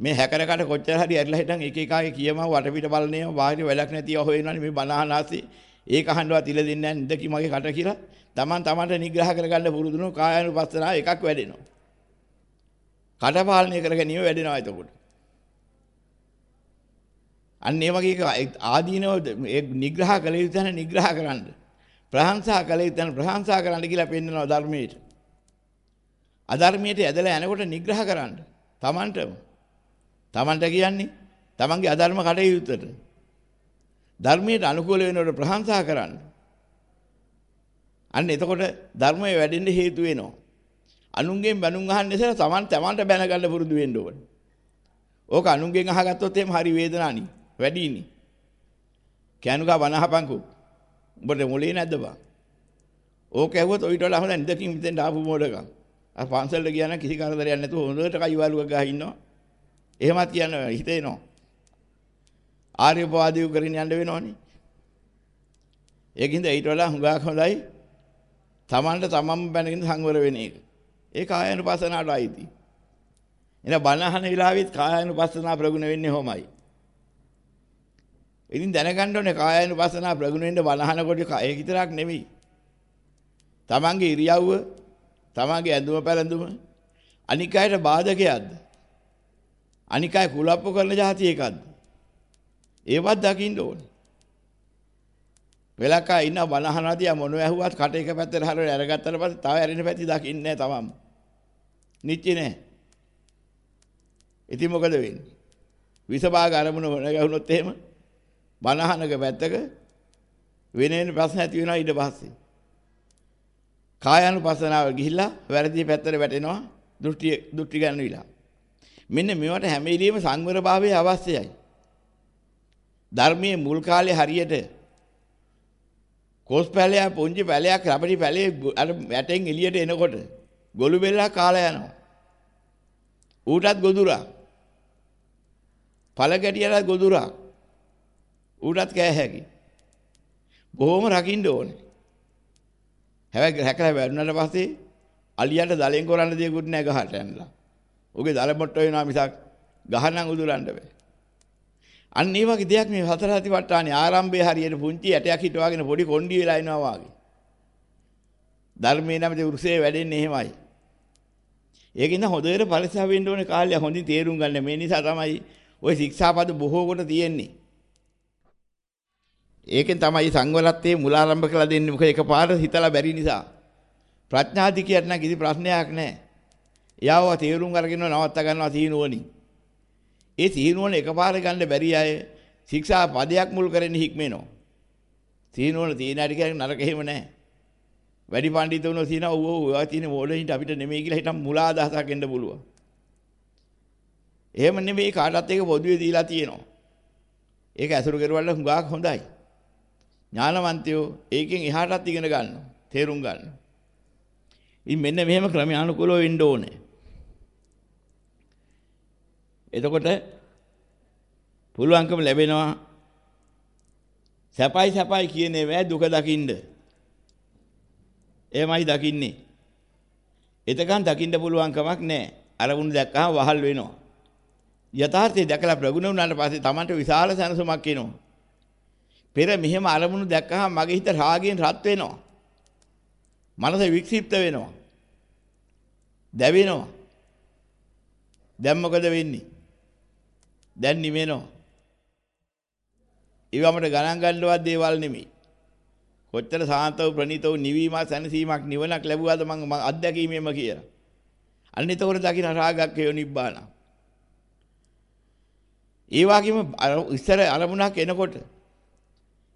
මේ හැකරකට කොච්චර හරි ඇරිලා හිටන් එක එකාගේ කියම වටපිට බලන්නේ බාහිර වැඩක් නැතිව හොයනවනේ මේ බනහනාසි ඒක අහන්නවත් ඉල දෙන්නේ නැහැ නිදකි මගේ කට කියලා Taman Tamanට නිග්‍රහ කරගන්න පුරුදුනෝ කායानुපස්සනාව එකක් වැඩෙනවා. කට පාලනය කර ගැනීම වැඩෙනවා එතකොට. අන්න ඒ වගේ ආදීනව නිග්‍රහ කළ යුතු තැන නිග්‍රහ කරන්න. ප්‍රශංසා කළ යුතු තැන ප්‍රශංසා කරන්න කියලා පෙන්නනවා ධර්මයේ. අධර්මයට ඇදලා යනකොට නිග්‍රහ කරන්න. Tamanටම. Tamanට කියන්නේ Tamanගේ අධර්ම කටයුත්තට. ධර්මයට අනුකූල වෙනකොට ප්‍රශංසා කරන්න. අන්න එතකොට ධර්මයේ වැඩෙන්න හේතු වෙනවා. අනුන්ගෙන් බැනුම් අහන්න ඉස්සෙල්ලා Taman Tamanට බැන ගන්න පුරුදු වෙන්න ඕනේ. ඕක අනුන්ගෙන් අහගත්තොත් එහෙම හරි වේදනානි වැඩිනි. කෑනුකා වනහපන්කෝ. උඹට මොලේ නැද්ද බං? ඕක ඇහුවොත් ඔයිට වඩා හොඳ නිදකින් මෙතෙන් ආපු මොඩකම්. අර පන්සලට ගියා නම් කිසි කරදරයක් නැතුව හොඳට කයිවාලුවක් ගහ ඉන්නවා. එහෙමත් කියන්න හිතේනවා. ආර්යපවාදීව කරගෙන යන්න වෙනවනේ. ඒකින්ද ඊට වඩා හුඟක් හොඳයි තමන්ට තමන්ම බැනගෙන සංවර වෙන එක. ඒ කායानुපස්සනාවට අයිති. එන බණහන විලාවෙත් කායानुපස්සනා ප්‍රගුණ වෙන්නේ කොහොමයි? ඉතින් දැනගන්න ඕනේ කායानुපස්සනා ප්‍රගුණ වෙන්න බණහනකොට ඒ විතරක් නෙවෙයි. තමන්ගේ ඉරියව්ව, තමන්ගේ ඇඳුම පැළඳුම අනික් අයට බාධකයක්ද? අනික් අය කුලප්පු කරන જાති එකක්ද? ඒවත් දකින්න ඕනේ. වෙලකා ඉන්න බනහනදී මොන ඇහුවත් කට එක පැත්තට හරවලා අරගත්තට පස්සේ තව ඇරෙන පැති දකින්නේ නැහැ තමම. නිච්චි නැහැ. ඉතින් මොකද වෙන්නේ? විසභාග අරමුණ ගැහුනොත් එහෙම බනහනක පැත්තක වෙන වෙන ප්‍රශ්න ඇති වෙනවා ඊට පස්සේ. කායानुපස්සනාව ගිහිල්ලා වැරදි පැත්තට වැටෙනවා දෘෂ්ටි දෘෂ්ටි ගන්න විලා. මෙන්න මේවට හැම වෙලෙම සංවර භාවය අවශ්‍යයි. ධර්මයේ මුල් කාලේ හරියට කොස් පැලයක් පුංචි පැලයක් රබරි පැලේ අර වැටෙන් එළියට එනකොට ගොළු බෙල්ලා කාලා යනවා. ඌටත් ගොදුරා. පළ ගැටියටත් ගොදුරා. ඌටත් කෑ හැකි. බොහොම රකින්න ඕනේ. හැබැයි හැකලා වැරුණාට පස්සේ අලියට දලෙන් කරන්න දෙයක්වත් නැහැ ගහට යන්නලා. ඔගේ දල මොට්ට වෙනවා මිසක් ගහනම් උදුරන්න බෑ. අන්න ඒ වගේ දෙයක් මේ හතර හතිපට්ඨානේ ආරම්භයේ හරියට පුංචි ඇටයක් හිටවාගෙන පොඩි කොණ්ඩි වෙලා ඉනවා වාගේ. ධර්මයේ නැමැති උරුසේ වැඩෙන්නේ එහෙමයි. ඒකින්ද හොඳට පරිස්සම් වෙන්න ඕනේ කාලය හොඳින් තේරුම් ගන්න. මේ නිසා තමයි ওই ශික්ෂාපද බොහෝ කොට තියෙන්නේ. ඒකෙන් තමයි සංවලත්තේ මුල ආරම්භ කළ දෙන්නේ. මොකද එකපාරට හිතලා බැරි නිසා. ප්‍රඥාධිකයට නම් කිසි ප්‍රශ්නයක් නැහැ. එයාව තේරුම් අරගෙන නවත්ත ගන්නවා තීනුවණින්. ඒ තීනුවණ එකපාරට ගන්න බැරි අය ශික්ෂා පදයක් මුල් කරගෙන හික්මෙනවා. තීනුවණ තීන හරි කියන්නේ නරක එහෙම නැහැ. වැඩි පඬිතුනෝ තියෙනවා ඔව් ඔව් ඔයා තියෙන මොඩලින්ට අපිට නෙමෙයි කියලා හිටම් මුලා අදහසක් එන්න පුළුවන්. එහෙම නෙමෙයි කාටත් ඒක පොදුවේ දීලා තියෙනවා. ඒක ඇසුරු කරුවල හුඟක් හොඳයි. ඥානවන්තයෝ ඒකෙන් එහාටත් ඉගෙන ගන්නවා. තේරුම් ගන්නවා. ඉතින් මෙන්න මෙහෙම ක්‍රමානුකූලව වෙන්න ඕනේ. එතකොට පුළුවන්කම ලැබෙනවා සැපයි සැපයි කියන්නේ වේ දුක දකින්න. එහෙමයි දකින්නේ. එතකන් දකින්න පුළුවන් කමක් නැහැ. අරමුණු දැක්කම වහල් වෙනවා. යථාර්ථය දැකලා ප්‍රගුණ වුණාට පස්සේ Tamanට විශාල සැනසුමක් එනවා. පෙර මෙහෙම අරමුණු දැක්කහම මගේ හිත රාගයෙන් රත් වෙනවා. මනස වික්ෂිප්ත වෙනවා. දැවෙනවා. දැන් මොකද වෙන්නේ? දැන් නිවෙනවා. ඊවමට ගණන් ගන්නවත් දේවල් නෙමෙයි. කොච්චර සාන්තව ප්‍රණීතව නිවීමක් සැනසීමක් නිවනක් ලැබුවාද මම අත්දැකීමෙම කියලා. අන්න එතකොට දකින්න රාගක් හේව නිබ්බාන. ඒ වගේම ඉස්සර අරමුණක් එනකොට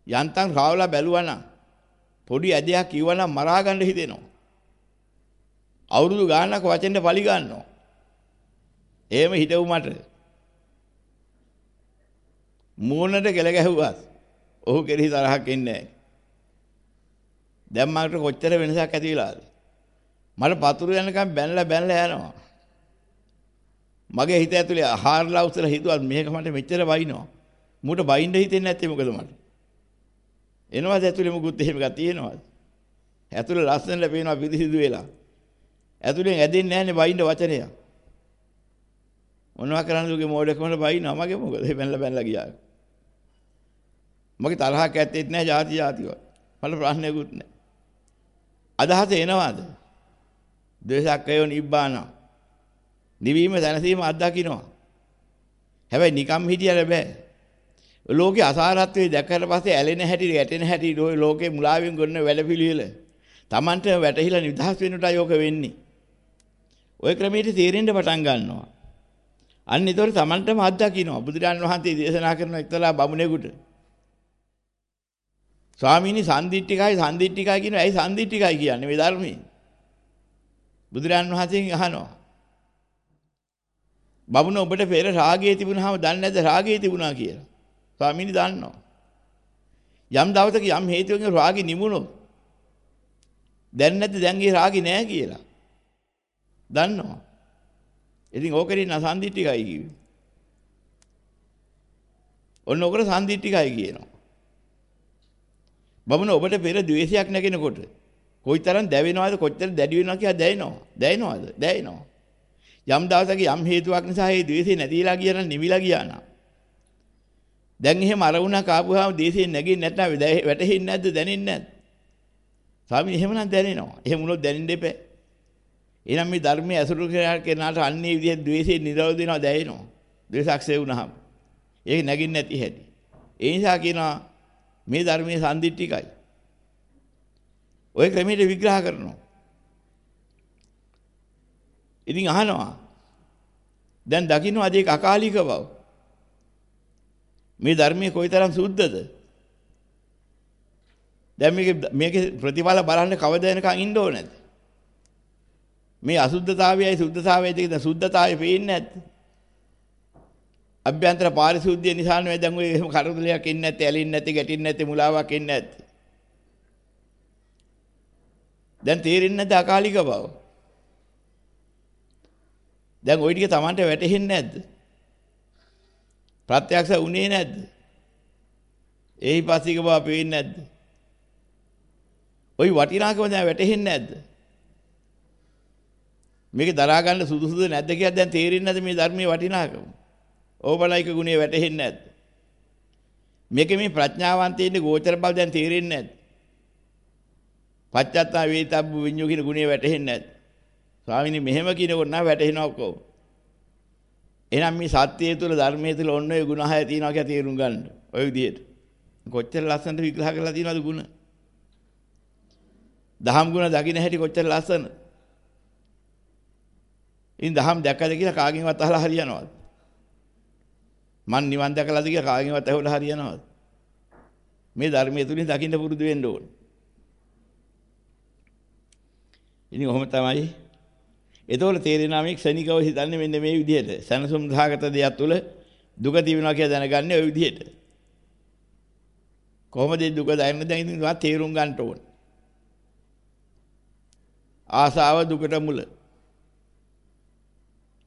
යන්තම් රාවලා බැලුවා නම් පොඩි ඇදයක් කිව්වනම් මරා ගන්න හිතෙනවා. අවුරුදු ගානක් වචෙන්ද පලි ගන්නවා. එහෙම හිටවු මට. මූණට කෙල ගැහුවත් ඔහු කෙරෙහි තරහක් එන්නේ නැහැ. දැන් මට කොච්චර වෙනසක් ඇති වෙලාද? මට පතුරු යනකම් බැනලා බැනලා යනවා. මගේ හිත ඇතුලේ ආහාරලා උසලා හිතුවත් මේක මට මෙච්චර වයින්නවා. මූට බයින්ද හිතෙන්නේ නැත්තේ මොකද මට? එනවාද ඇතුලේ මුකුත් එහෙම එකක් තියෙනවද? ඇතුලේ ලස්සනට පේනවා පිරිසිදු වෙලා. ඇතුලෙන් ඇදෙන්නේ නැහැනේ බයින්ද වචනය. මොනවා කරන්නද උගේ මෝඩකමල බයින්නවා මගේ මොකද? බැනලා බැනලා ගියා. මගේ තරහක් ඇත්තෙත් නැහැ ಜಾති ಜಾතිව. මල ප්‍රශ්නයක්වත් නැහැ. අදහස එනවාද? ද්වේෂක්කයෝ නිබ්බාන. නිවීම දැනසීම අත්දකින්නවා. හැබැයි නිකම් හිටියල බෑ. ලෝකේ අසාරත්වයේ දැකලා පස්සේ ඇලෙන හැටි, ගැටෙන හැටි ලෝකේ මුලාවෙන් ගොන්න වැඩපිළිවෙල. Tamanට වැටහිලා නිදහස් වෙන්නටයි යෝක වෙන්නේ. ওই ක්‍රමයට තේරෙන්න පටන් ගන්නවා. අන්න ඒතකොට Tamanටම අත්දකින්නවා. බුදුරජාන් වහන්සේ දේශනා කරන එක්තරා බමුණෙකුට ස්වාමීනි සම්දිට්ඨිකයි සම්දිට්ඨිකයි කියන ඇයි සම්දිට්ඨිකයි කියන්නේ මේ ධර්මයේ? බුදුරන් වහන්සේගෙන් අහනවා. බබුන ඔබට පෙර රාගයේ තිබුණාම දන්නේ නැද්ද රාගයේ තිබුණා කියලා? ස්වාමීනි දන්නවා. යම් දවසක යම් හේතුවකින් රාගي නිමුණොත් දැන් නැද්ද දැන් ඒ රාගي නෑ කියලා? දන්නවා. ඉතින් ඕකේ නසන්දිට්ඨිකයි කිව්වේ. ඔන්න ඔකට සම්දිට්ඨිකයි කියනවා. බමුණ ඔබට පෙර ද්වේෂයක් නැගෙනකොට කොයිතරම් දැවෙනවද කොච්චර දැඩි වෙනවද කියලා දැනෙනවා. දැනෙනවද? දැනෙනවා. යම් දවසක යම් හේතුවක් නිසා ඒ ද්වේෂය නැතිලා ගියා නම් නිවිලා ගියා නම් දැන් එහෙම අරමුණක් ආපුවාම ද්වේෂය නැගෙන්නේ නැත්නම් වැටහෙන්නේ නැද්ද දැනෙන්නේ නැද්ද? ස්වාමී එහෙමනම් දැනෙනවා. එහෙම වුණොත් දැනෙන්න එපා. එහෙනම් මේ ධර්මයේ අසුරු කෙනාට අන්නේ විදිහට ද්වේෂය නිරෝධ වෙනවා දැනෙනවා. ද්වේෂක්ෂය වුණාම. ඒක නැගින්නේ නැති හැටි. ඒ නිසා කියනවා මේ ධර්මයේ සම්දිට්ඨිකයි. ওই ක්‍රමයට විග්‍රහ කරනවා. ඉතින් අහනවා. දැන් දකින්නවාද ඒක අකාලික බව? මේ ධර්මයේ කොයිතරම් සුද්ධද? දැන් මේක මේකේ ප්‍රතිඵල බලන්න කවද වෙනකන් ඉන්න ඕනේ නැද්ද? මේ අසුද්ධතාවයයි සුද්ධතාවයයි දෙක දැන් සුද්ධතාවය පේන්නේ නැද්ද? අභ්‍යන්තර පාරිශුද්ධිය නිසා නෙවෙයි දැන් ඔය එහෙම කරදලයක් ඉන්නේ නැත්තේ, ඇලින්නේ නැත්තේ, ගැටින්නේ නැත්තේ, මුලාවක් ඉන්නේ නැත්තේ. දැන් තේරෙන්නේ නැද්ද අකාලික බව? දැන් ওই ටික Tamanට වැටහෙන්නේ නැද්ද? ප්‍රත්‍යක්ෂ වුණේ නැද්ද? එහි පස්සික බව පේන්නේ නැද්ද? ওই වටිනාකම දැන් වැටහෙන්නේ නැද්ද? මේක දරා ගන්න සුදුසුද නැද්ද කියලා දැන් තේරෙන්නේ නැද්ද මේ ධර්මයේ වටිනාකම? ඕබලයික ගුණය වැටහෙන්නේ නැද්ද? මේකේ මේ ප්‍රඥාවන්තයින්නේ ගෝචර බව දැන් තේරෙන්නේ නැද්ද? පච්චත්තා වේතබ්බ විඤ්ඤු කියන ගුණය වැටහෙන්නේ නැද්ද? ස්වාමිනේ මෙහෙම කියනකොට නම් වැටහෙනවා ඔක්කොම. එහෙනම් මේ සත්‍යය තුළ ධර්මයේ තුළ ඔන්න ඔය ගුණ හය තියෙනවා කියලා තේරුම් ගන්න. ඔය විදිහට. කොච්චර ලස්සනට විග්‍රහ කරලා තියෙනවද ගුණ? දහම් ගුණ දකින්න හැටි කොච්චර ලස්සනද? ඉතින් දහම් දැක්කද කියලා කාගෙන්වත් අහලා හරියනවද? මන් නිවන් දැකලාද කියලා කාගෙන්වත් අහලා හරියනවද? මේ ධර්මයේ තුලින් දකින්න පුරුදු වෙන්න ඕනේ. ඉතින් ඔහොම තමයි එතකොට තේරෙනවා මේ ක්ෂණිකව හිතන්නේ මෙන්න මේ විදිහට. සනසුම් සහගත දෙයක් තුළ දුක තිබෙනවා කියලා දැනගන්නේ ওই විදිහට. කොහොමද දුක දැනෙන්නේ දැන් ඉතින් වා තේරුම් ගන්න ඕන. ආසාව දුකට මුල.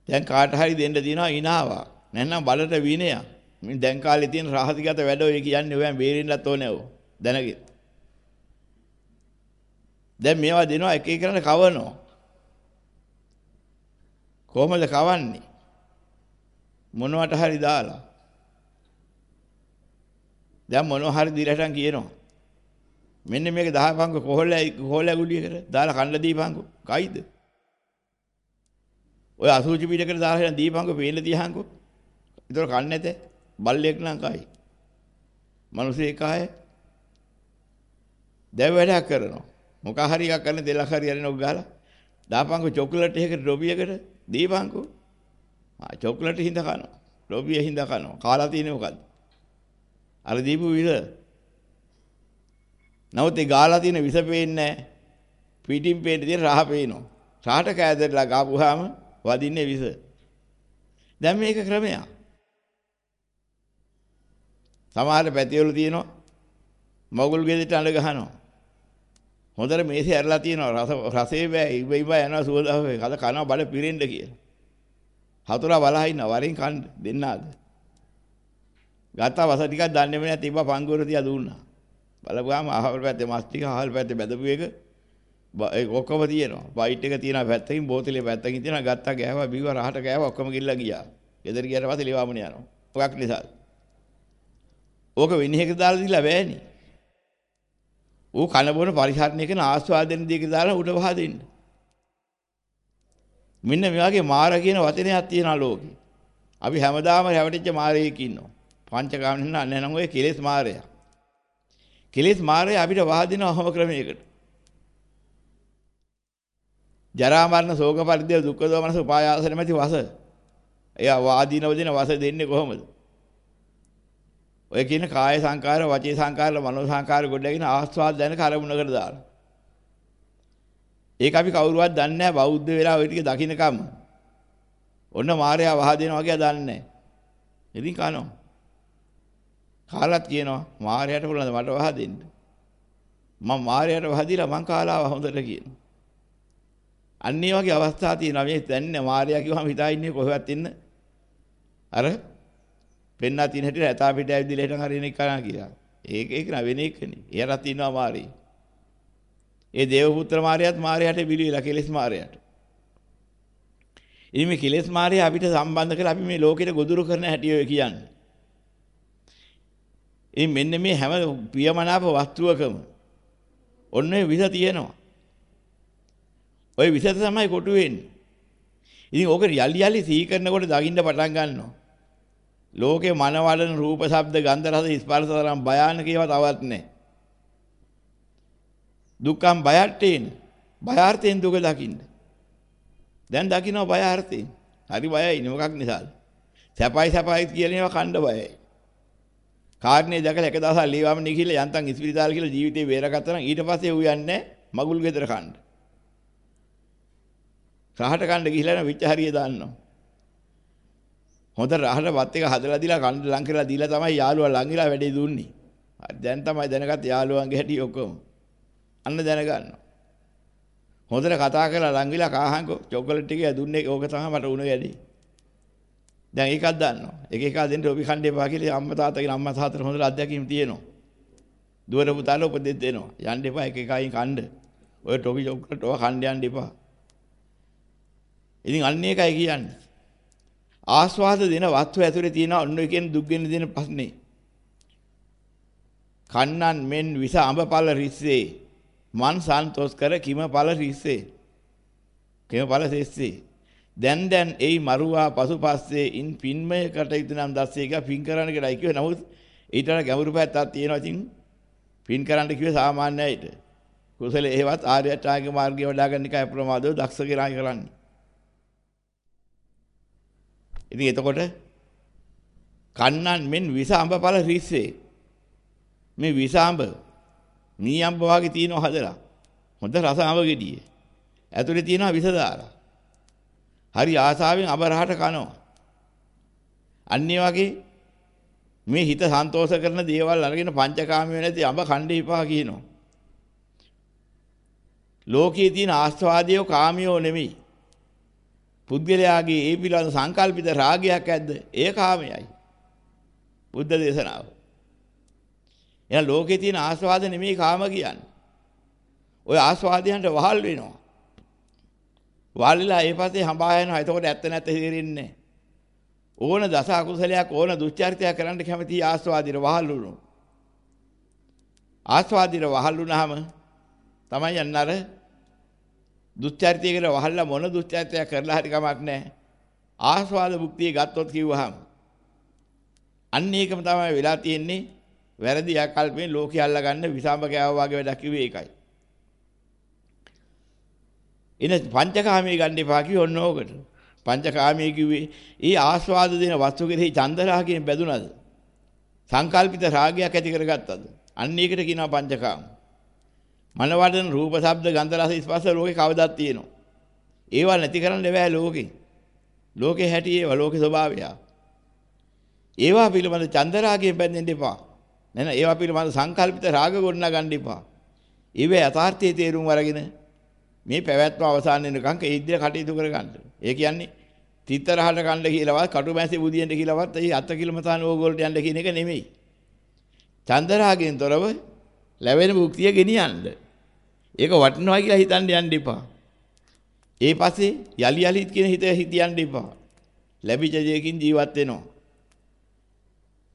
දැන් කාට හරි දෙන්න දිනවා ඉනාවා. නැත්නම් බලට විනය. මේ දැන් කාලේ තියෙන රහසිගත වැඩ ඔය කියන්නේ ඔයන් බේරෙන්නත් ඕනේ ඔය. දැනගෙන. දැන් මේවා දෙනවා එක එක කරන කවනවා. කොහමද කවන්නේ? මොනවට හරි දාලා. දැන් මොනවා හරි දිරටන් කියනවා. මෙන්න මේක දහපංග කොහොල්ලයි කොහොල්ලා ගුලියකට දාලා කන්න දීපංගෝ. කයිද? ඔය අසුචි පිටකට දාලා දීපංගෝ පේන්න තියහංගෝ. ඒතර කන්නේ නැතේ. බල්ලෙක් නම් කයි. මිනිස්සෙක් කය. දැන් වැඩක් කරනවා. මොකක් හරි එකක් කරන දෙලක් හරි හරි නොග ගහලා දාපංගෝ චොකලට් එකකට ඩොබියකට දීපංකෝ. ආ චොකලට් හිඳ කනවා. ලොබිය හිඳ කනවා. කාලා තියෙන්නේ මොකද්ද? අර දීපු විස. නමුත් ඒ ගාලා තියෙන විස පේන්නේ නැහැ. පිටින් පේන්න තියෙන රහ පේනවා. රහට කෑදරලා ගාපුවාම වදින්නේ විස. දැන් මේක ක්‍රමයක්. සමහර පැතිවල තියෙනවා මගුල් ගෙදරට අඬ ගහනවා. හොඳට මේසේ ඇරලා තියෙනවා රස රසේ බෑ ඉබ ඉබ යනවා සුවදාවේ කද කනවා බඩ පිරෙන්න කියලා. හතුරා බලා ඉන්නවා වරින් කන්න දෙන්නාද. ගත්තා වස ටිකක් දන්නේ නැහැ තිබ්බ පංගුවර තියා දුන්නා. බලපුවාම අහවල් පැත්තේ මස් ටික අහවල් පැත්තේ බැදපු එක ඒ ඔක්කොම තියෙනවා. වයිට් එක තියෙනවා පැත්තකින් බෝතලේ පැත්තකින් තියෙනවා ගත්තා ගෑවා බිව්වා රහට ගෑවා ඔක්කොම ගිල්ලා ගියා. ගෙදර ගියාට පස්සේ ලිවාමන යනවා. මොකක් නිසාද? ඕක වෙන්නේ එක දාලා දීලා බෑනේ. ඌ කන බොන පරිහරණය කරන ආස්වාදෙන දෙයක දාලා උඩ වහ දෙන්න. මෙන්න මේ වගේ මාර කියන වචනයක් තියෙනවා ලෝකේ. අපි හැමදාම රැවටිච්ච මාරයෙක් ඉන්නවා. පංචකාමෙන් නෑ ඔය කෙලෙස් මාරය. කෙලෙස් මාරය අපිට වහ දෙන අහම ක්‍රමයකට. ජරා මරණ ශෝක පරිදේ දුක්ඛ දෝමනස උපායාස නැමැති වස. එයා වාදීනව දෙන වස දෙන්නේ කොහොමද? ඔය කියන කාය සංකාර, වචී සංකාර, මනෝ සංකාර ගොඩගෙන ආස්වාද දැන කරමුණකට දාලා. ඒක අපි කවුරුවත් දන්නේ නැහැ බෞද්ධ වෙලා ওই ටික දකින්නකම්. ඔන්න මාර්යා වහ දෙනවා වගේ දන්නේ නැහැ. ඉතින් කනවා. කාලත් කියනවා මාර්යාට පුළුවන්ද මට වහ දෙන්න. මම මාර්යාට වහ දීලා මං කාලාව හොඳට කියනවා. අන්න ඒ වගේ අවස්ථා තියෙනවා මේ දැන්නේ මාර්යා කිව්වම හිතා ඉන්නේ කොහෙවත් ඉන්න අර පෙන්නා තියෙන හැටි රැතා පිට ඇවිදලා හිටන් හරින එක කරා කියලා. ඒක ඒක න වෙන එකනේ. එයාට ඉන්නවා මාරේ. ඒ දේවපුත්‍ර මාරයාත් මාරයාට බිලිවිලා කෙලෙස් මාරයාට. ඉතින් මේ කෙලෙස් මාරය අපිට සම්බන්ධ කරලා අපි මේ ලෝකෙට ගොදුරු කරන හැටි ඔය කියන්නේ. ඉතින් මෙන්න මේ හැම ප්‍රියමනාප වස්තුවකම ඔන්න ඔය විස තියෙනවා. ඔය විස තමයි කොටු වෙන්නේ. ඉතින් ඕක යලි යලි සී කරනකොට දකින්න පටන් ගන්නවා. ලෝකේ මනවලන රූප ශබ්ද ගන්ධ රස ස්පර්ශ තරම් භයානක ඒවා තවත් නැහැ. දුක්ඛම් බයට්ටේන බයාර්ථයෙන් දුක දකින්න. දැන් දකින්න බයාර්ථයෙන්. හරි බයයි නේ මොකක් නිසාද? සැපයි සැපයි කියන ඒවා කණ්ඩ බයයි. කාරණේ දැකලා එක දවසක් ලීවාමනේ කියලා යන්තම් ඉස්පිරිතාල කියලා ජීවිතේ බේරගත්තා නම් ඊට පස්සේ ඌ යන්නේ මගුල් ගෙදර කන්න. රහට කන්න ගිහිල්ලා නම් විච්ච හරිය දාන්නවා. හොඳ රහට වත් එක හදලා දීලා කන්න ලං කරලා දීලා තමයි යාළුවා ලංගිලා වැඩේ දුන්නේ. දැන් තමයි දැනගත් යාළුවන්ගේ හැටි ඔක්කොම. අන්න දැනගන්නවා. හොඳට කතා කරලා ලංගිලා කාහන්කෝ චොකලට් ටික දුන්නේ ඕක තමයි මට උණ වැඩි. දැන් ඒකක් දන්නවා. එක එක දෙන්න ඔබි කණ්ඩේ පා කියලා අම්මා තාත්තගේ අම්මා තාත්තට හොඳට අත්දැකීම් තියෙනවා. දුවර පුතාලා උපදෙස් දෙනවා. යන්න එපා එක එකයින් කන්න. ඔය ටොපි චොකලට් ඔය කන්න යන්න එපා. ඉතින් අන්න ඒකයි කියන්නේ. ආස්වාද දෙන වස්තු ඇතුලේ තියෙන ඔන්න කියන දුක් ගෙන දෙන ප්‍රශ්නේ. කන්නන් මෙන් විස අඹපල රිස්සේ මන් සන්තෝෂ කර කිම පල රිස්සේ. කිම පල සෙස්සේ. දැන් දැන් එයි මරුවා පසුපස්සේ ඉන් පින්මය කටයුතු නම් දැස්සේ එක පින් කරන්න කියලා කිව්වේ නමුත් ඊට වඩා ගැඹුරු පැත්තක් තියෙනවා ඉතින් පින් කරන්න කිව්වේ සාමාන්‍ය අයට. කුසල එහෙවත් ආර්ය අෂ්ටාංග මාර්ගය වඩා ගන්න එකයි ප්‍රමාදව දක්ෂ කියලා කරන්නේ. ඉතින් එතකොට කන්නන් මෙන් විස අඹපල රිස්සේ. මේ විස අඹ මී අඹ වගේ තියෙනවා හදලා. හොඳ රස අඹ ගෙඩිය. ඇතුලේ තියෙනවා විස දාලා. හරි ආසාවෙන් අඹ රහට කනවා. අන්නේ වගේ මේ හිත සන්තෝෂ කරන දේවල් අරගෙන පංචකාමී නැති අඹ කණ්ඩේ ඉපා කියනවා. ලෝකයේ තියෙන ආස්වාදයෝ කාමියෝ නෙමෙයි. පුද්ගලයාගේ ඒ පිළිබඳ සංකල්පිත රාගයක් ඇද්ද? ඒ කාමයයි. බුද්ධ දේශනාව. එහෙනම් ලෝකේ තියෙන ආස්වාද නෙමෙයි කාම කියන්නේ. ওই ආස්වාදයන්ට වහල් වෙනවා. වහල්ලා ඒ පස්සේ හඹා යනවා. එතකොට ඇත්ත නැත්ත තේරෙන්නේ ඕන දස අකුසලයක් ඕන දුස්චරිතයක් කරන්න කැමති ආස්වාදිර වහල් වුණොත්. ආස්වාදිර වහල් වුණාම තමයි අන්නර දුස්චරිතය කියලා වහල්ලා මොන දුස්චරිතයක් කරලා හරි කමක් නැහැ. ආස්වාද භුක්තිය ගත්තොත් කිව්වහම අන්න ඒකම තමයි වෙලා තියෙන්නේ. වැරදි ආකල්පෙන් ලෝකي අල්ලගන්න විසම්බ කෑව වගේ වැඩක් කිව්වේ ඒකයි. ඉන පංචකාමී ගන්න එපා කිව්ව ඔන්න ඕකට. පංචකාමී කිව්වේ ඊ ආස්වාද දෙන වස්තු කෙරෙහි චන්දරාගයෙන් බැදුනද? සංකල්පිත රාගයක් ඇති කරගත්තද? අන්න ඒකට කියනවා පංචකාම. මනවඩන රූප, ශබ්ද, ගන්ධ, රස, ස්පර්ශ ලෝකේ කවදාත් තියෙනවා. ඒවා නැති කරන්න බෑ ලෝකේ. ලෝකේ හැටි ඒවා ලෝකේ ස්වභාවය. ඒවා පිළිබඳ චන්දරාගයෙන් බැඳෙන්න එපා. නේද? ඒවා පිළිබඳ සංකල්පිත රාග ගොඩනගා ගන්න එපා. ඒවේ යථාර්ථයේ තේරුම් අරගෙන මේ පැවැත්ම අවසන් වෙනකන් ඒ ඉදිරිය කටයුතු කරගන්න. ඒ කියන්නේ තිත්තරහට කණ්ඩ කියලාවත් කටුමැසි බුදියෙන්ද කියලාවත් ඒ අත කිලමතාන ඕගොල්ලන්ට යන්න කියන එක නෙමෙයි. චන්දරාගයෙන් තොරව ලැබෙන මුක්තිය ගෙනියන්න. ඒක වටිනවා කියලා හිතන්න යන්න එපා. ඒ පස්සේ යලි යලිත් කියන හිත හිතියන්න එපා. ලැබිච්ච දෙයකින් ජීවත් වෙනවා.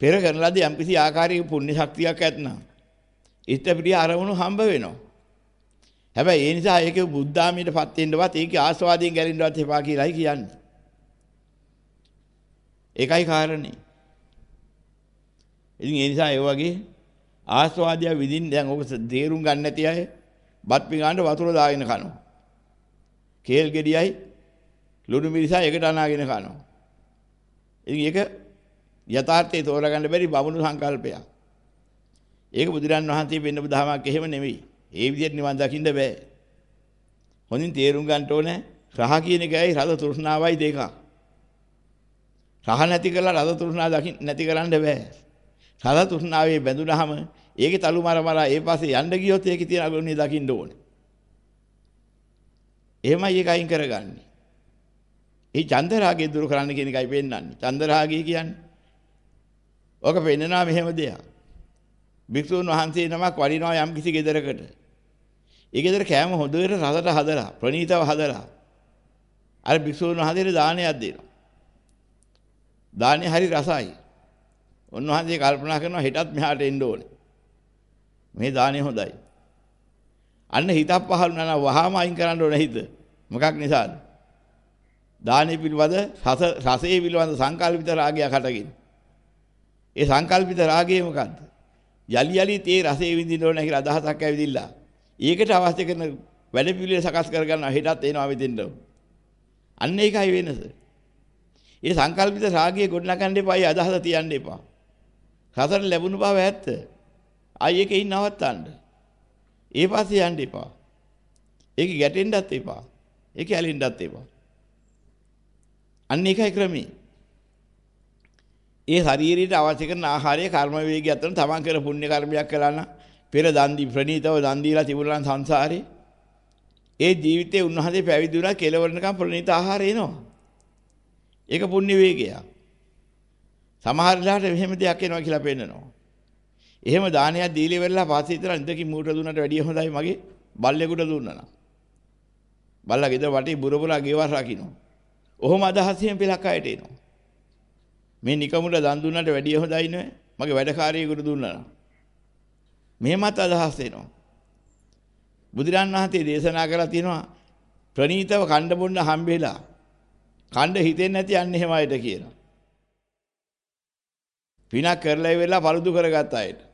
පෙර කරන ලද යම්කිසි ආකාරයක පුණ්‍ය ශක්තියක් ඇතනම් ඉෂ්ටප්‍රිය අරමුණු හම්බ වෙනවා. හැබැයි ඒ නිසා ඒකේ බුද්ධාමීටපත් වෙන්නවත් ඒකේ ආස්වාදයෙන් ගැලෙන්නවත් එපා කියලායි කියන්නේ. ඒකයි කාරණේ. ඉතින් ඒ නිසා ඒ වගේ ආස්වාදය විඳින්න දැන් ඔක තේරුම් ගන්න නැති අය බත් පිඟානට වතුර දාගෙන කනවා. කේල් ගෙඩියයි ලුණු මිරිසයි එකට අනාගෙන කනවා. ඉතින් ඒක යථාර්ථයේ තෝරගන්න බැරි බමුණු සංකල්පයක්. ඒක බුදුරන් වහන්සේ වෙන්න බුදහමක් එහෙම නෙවෙයි. ඒ විදිහට නිවන් දකින්න බෑ. හොඳින් තේරුම් ගන්න ඕනේ රහ කියන එකයි රස තෘෂ්ණාවයි දෙක. රහ නැති කරලා රස තෘෂ්ණාව දකින්න නැති කරන්න බෑ. රස තෘෂ්ණාවේ බැඳුනහම ඒකේ තලු මර මර ඒ පස්සේ යන්න ගියොත් ඒකේ තියෙන අගුණේ දකින්න ඕනේ. එහෙමයි ඒක අයින් කරගන්නේ. ඒ චන්දරාගය දුරු කරන්න කියන එකයි පෙන්වන්නේ. චන්දරාගය කියන්නේ ඔක පෙන්නනවා මෙහෙම දෙයක්. භික්ෂුන් වහන්සේ නමක් වඩිනවා යම් කිසි ගෙදරකට. ඒ ගෙදර කෑම හොඳට රසට හදලා ප්‍රණීතව හදලා අර භික්ෂුන් වහන්සේට දානයක් දෙනවා. දානේ හරි රසයි. උන්වහන්සේ කල්පනා කරනවා හෙටත් මෙහාට එන්න ඕනේ. මේ දානේ හොඳයි. අන්න හිතක් පහළ වුණා නම් වහාම අයින් කරන්න ඕන හිත. මොකක් නිසාද? දානේ පිළිවද රස රසයේ පිළිවද සංකල්පිත රාගයක් හටගෙන. ඒ සංකල්පිත රාගය මොකද්ද? යලි යලි තේ රසයේ විඳින්න ඕන කියලා අදහසක් ඇවිදිලා. ඒකට අවශ්‍ය කරන වැඩ පිළිවෙල සකස් කරගන්න හෙටත් එනවා විදින්න. අන්න ඒකයි වෙනස. ඒ සංකල්පිත රාගය ගොඩනගන්න එපා. ඒ අදහස තියන්න එපා. සසර ලැබුණු බව ඇත්ත. ආයි ඒකේ නවත්තන්න. ඒ පස්සේ යන්න එපා. ඒක ගැටෙන්නත් එපා. ඒක ඇලෙන්නත් එපා. අන්න ඒකයි ක්‍රමී. ඒ ශරීරයට අවශ්‍ය කරන ආහාරය කර්ම වේගය අතර තමන් කර පුණ්‍ය කර්මයක් කළා නම් පෙර දන් දී ප්‍රණීතව දන් දීලා තිබුණා සංසාරේ ඒ ජීවිතේ උන්වහන්සේ පැවිදි වුණා කෙලවරණකම් ප්‍රණීත ආහාර එනවා. ඒක පුණ්‍ය වේගයක්. සමහර වෙලාවට මෙහෙම දෙයක් එනවා කියලා පෙන්නනවා. එහෙම දානයක් දීලි වෙලා පස්සේ ඉතලා ඉඳකින් මූට දුන්නට වැඩිය හොඳයි මගේ බල්ලෙකුට දුන්නා නම්. බල්ලා ගෙදර වටේ බුරබුරා ගෙවල් රකින්න. ඔහොම අදහසින් පෙලක් අයට එනවා. මේ නිකමුට දන් දුන්නට වැඩිය හොඳයි නේ මගේ වැඩකාරියෙකුට දුන්නා නම්. මෙහෙමත් අදහස් එනවා. බුදුරන් වහන්සේ දේශනා කරලා තියෙනවා ප්‍රණීතව කණ්ඩ බොන්න හම්බෙලා කණ්ඩ හිතෙන්නේ නැති යන්නේ එහෙම අයට කියනවා. පිනක් කරලා ඉවරලා පළුදු කරගත්ත අයට.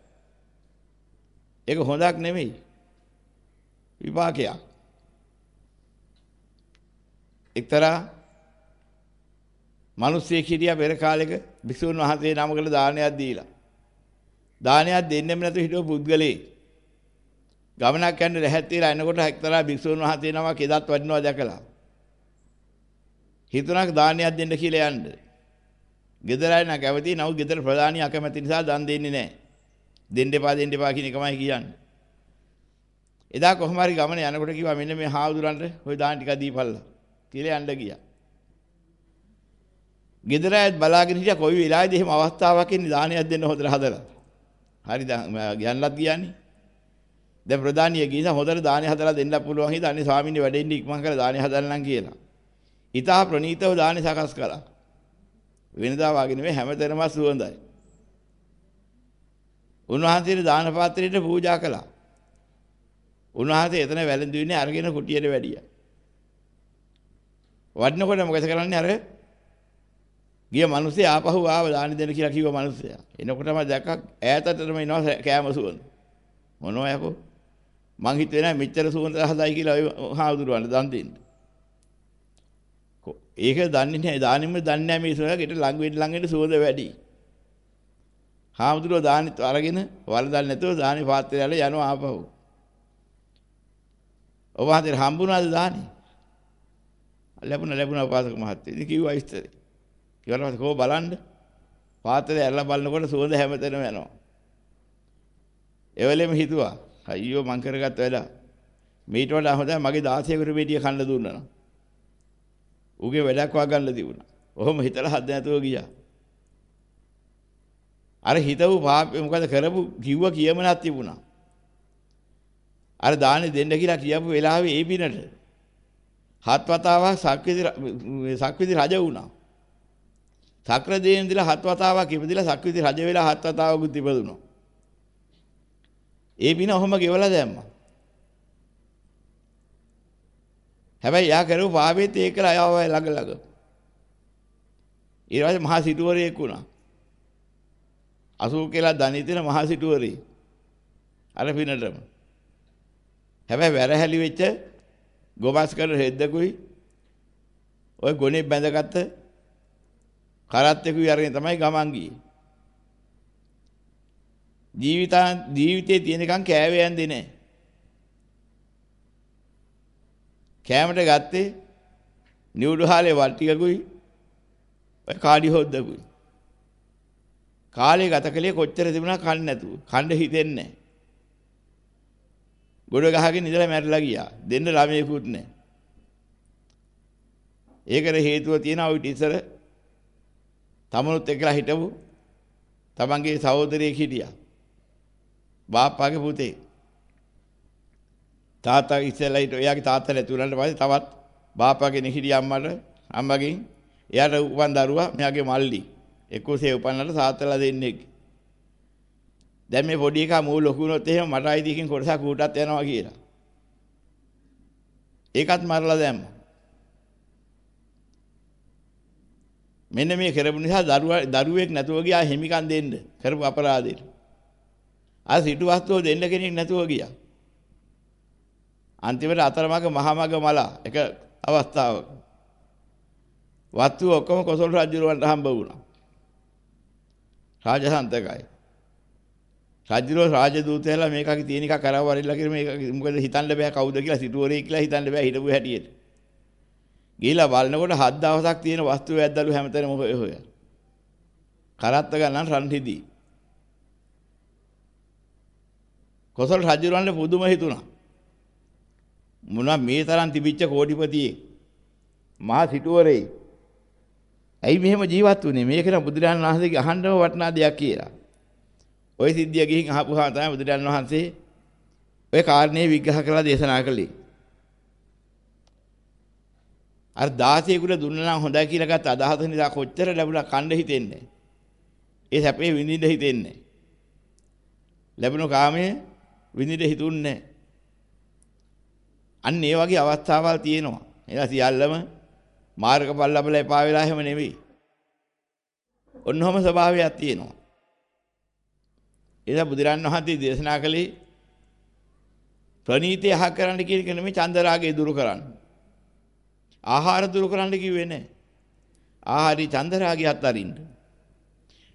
ඒක හොඳක් නෙමෙයි. විපාකයක්. එක්තරා මිනිස්සෙක් හිටියා පෙර කාලෙක භික්ෂුන් වහන්සේ නමකට දානයක් දීලා. දානයක් දෙන්නෙම නැතුව හිටපු පුද්ගලෙක්. ගමනක් යන්න රැහැත් තියලා එනකොට එක්තරා භික්ෂුන් වහන්සේ නමක් එදත් වඩිනවා දැකලා. හිතුණක් දානයක් දෙන්න කියලා යන්න. ගෙදර අය නම් කැමති නමුත් ගෙදර ප්‍රධානිය අකමැති නිසා දන් දෙන්නේ නැහැ. දෙන්න එපා දෙන්න එපා කියන එකමයි කියන්නේ. එදා කොහොම හරි ගමන යනකොට කිව්වා මෙන්න මේ හාමුදුරන්ට ওই දාන ටික දීපල්ලා කියලා යන්න ගියා. ගෙදර අයත් බලාගෙන හිටියා කොයි වෙලාවෙද එහෙම අවස්ථාවක් ඉන්නේ දානයක් දෙන්න හොදලා හදලා. හරි යන්නත් ගියානේ. දැන් ප්‍රධානිය ගිහින් හොදට දානි හදලා දෙන්න පුළුවන් හිතන්නේ ස්වාමීන් වහන්සේ වැඩෙන්න ඉක්මන් කරලා දානි හදන්නම් කියලා. ඊටා ප්‍රණීතව දානි සකස් කළා. වෙනදා වගේ නෙමෙයි හැමතැනම සුවඳයි. උන්වහන්සේට දාන පාත්‍රයට පූජා කළා. උන්වහන්සේ එතන වැළඳුනේ අරගෙන කුටියට වැඩියා. වඩනකොට මොකද කරන්නේ අර ගිය මිනිස්සේ ආපහු ආව දානි දෙන්න කියලා කිව්ව මිනිස්සයා. එනකොටම දැක්ක ඈතටම එනවා කෑම සුවඳ. මොනවා යකෝ? මං හිතුවේ නෑ මෙච්චර සුවඳ හදයි කියලා ඔය හාමුදුරුවන්ට දන් දෙන්න. ඒක දන්නේ නැහැ. දානෙම දන්නේ නැහැ මේ සුවඳ ගෙට ළඟ වෙන්න ළඟ වෙන්න සුවඳ වැඩි. හාමුදුරුවෝ දානෙත් අරගෙන වලදල් නැතුව දානි පාත්‍රය ඇල යනවා ආපහු. ඔබ හතර හම්බුණාද දානේ? ලැබුණ ලැබුණ පාසක මහත්තයා. ඉතින් කිව්වා ඉස්තරේ. ඊළඟට කෝ බලන්න. පාත්‍රය ඇරලා බලනකොට සුවඳ හැමතැනම යනවා. එවෙලෙම හිතුවා අයියෝ මං කරගත් වැඩ. මීට වඩා හොඳයි මගේ 16 කට බෙඩිය කන්න දුන්නා නම්. ඌගේ වැඩක් වගන්න තිබුණා. ඔහොම හිතලා හද නැතුව ගියා. අර හිතවු පාපේ මොකද කරපු කිව්ව කියමනක් තිබුණා. අර දානි දෙන්න කියලා කියපු වෙලාවේ ඒ පිනට හත් වතාවක් සක්විති සක්විති රජ වුණා. සක්‍ර දේන්දිලා හත් වතාවක් ඉපදිලා සක්විති රජ වෙලා හත් වතාවකුත් ඉපදුණා. ඒ පින ඔහොම ගෙවලා දැම්මා. හැබැයි යා කරපු පාපෙත් ඒකලා ආවයි ළඟ ළඟ. ඊට පස්සේ මහා සිටුවරයෙක් වුණා. අසූ කියලා දනිතන මහා සිටුවරේ. අර පිනටම. හැබැයි වැරහැලි වෙච්ච ගොබස් කර හෙද්දකුයි ඔය ගොනේ බැඳගත්ත කරත් එකුයි අරගෙන තමයි ගමන් ගියේ. ජීවිතා ජීවිතේ තියෙනකන් කෑවේ යන්නේ නැහැ. කෑමට ගත්තේ නිවුඩු හාලේ වට්ටිකකුයි ඔය කාඩි හොද්දකුයි. කාලේ ගත කලේ කොච්චර තිබුණා කන්න නැතුව. කන්න හිතෙන්නේ නැහැ. ගොඩ ගහගෙන ඉඳලා මැරිලා ගියා. දෙන්න ළමයෙකුත් නැහැ. ඒකට හේතුව තියෙනවා ඔය ඉතිසර තමනුත් එක්කලා හිටපු තමන්ගේ සහෝදරියෙක් හිටියා. බාප්පාගේ පුතේ. තාත්තා ඉස්සෙල්ලා හිට එයාගේ තාත්තා නැති වුණාට පස්සේ තවත් බාප්පාගේ නිහිරි අම්මට අම්මගෙන් එයාට උපන් දරුවා මෙයාගේ මල්ලි. එක්කෝසේ උපන්නට තාත්තලා දෙන්නෙක්. දැන් මේ පොඩි එකා මූ ලොකු වුණොත් එහෙම මට අයිතියකින් කොටසක් ඌටත් යනවා කියලා. ඒකත් මරලා දැම්මා. මෙන්න මේ කරපු නිසා දරුවා දරුවෙක් නැතුව ගියා හිමිකම් දෙන්න කරපු අපරාධෙට. අර සිටු වස්තුව දෙන්න කෙනෙක් නැතුව ගියා. අන්තිමට අතරමඟ මහමග මලා එක අවස්ථාවක වස්තුව ඔක්කොම කොසල් රජුරවන්ට හම්බ වුණා. රාජසන්තකයි. රජුරෝ රාජදූතයලා මේකගේ තියෙන එක කරව වරිලා කියලා මේක මොකද හිතන්න බෑ කවුද කියලා සිටුවරේ කියලා හිතන්න බෑ හිටපු හැටියට. ගිහිලා බලනකොට හත් දවසක් තියෙන වස්තු වැද්දලු හැමතැනම හොය හොය. කරත්ත ගන්නන් රන් හිදී. කොසල් රජුරන්ට පුදුම හිතුණා. මොනවා මේ තරම් තිබිච්ච කෝටිපතියෙක් මහා සිටුවරේ ඇයි මෙහෙම ජීවත් වුනේ? මේක නම් බුදුරජාණන් වහන්සේගේ අහන්නම වටිනා දෙයක් කියලා. ওই සිද්ධිය ගිහින් අහපුවා තමයි බුදුරජාණන් වහන්සේ ඔය කාරණේ විග්‍රහ කරලා දේශනා කළේ. අර 16කුට දුන්නා නම් හොඳයි කියලා ගත්ත අදහස නිසා කොච්චර ලැබුණා කණ්ඩ හිතෙන්නේ. ඒ සැපේ විඳින්න හිතෙන්නේ. ලැබුණු කාමයේ විඳින්න හිතුන්නේ. අන්න ඒ වගේ අවස්ථාවල් තියෙනවා. එලා සියල්ලම මාර්ගඵල ලැබලා එපා වෙලා එහෙම නෙවෙයි. ඔන්නෝම ස්වභාවයක් තියෙනවා. එදා බුදුරන් වහන්සේ දේශනා කළේ ප්‍රණීතය අහ කරන්න කියන එක නෙමෙයි චන්දරාගය දුරු කරන්න. ආහාර දුරු කරන්න කිව්වේ නැහැ. ආහාරي චන්දරාගය අත්හරින්න.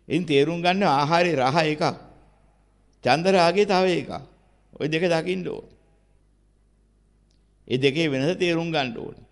ඉන් තේරුම් ගන්න ආහාරේ රහ එකක්. චන්දරාගය තව එකක්. ওই දෙක දකින්න ඕන. ඒ දෙකේ වෙනස තේරුම් ගන්න ඕනේ.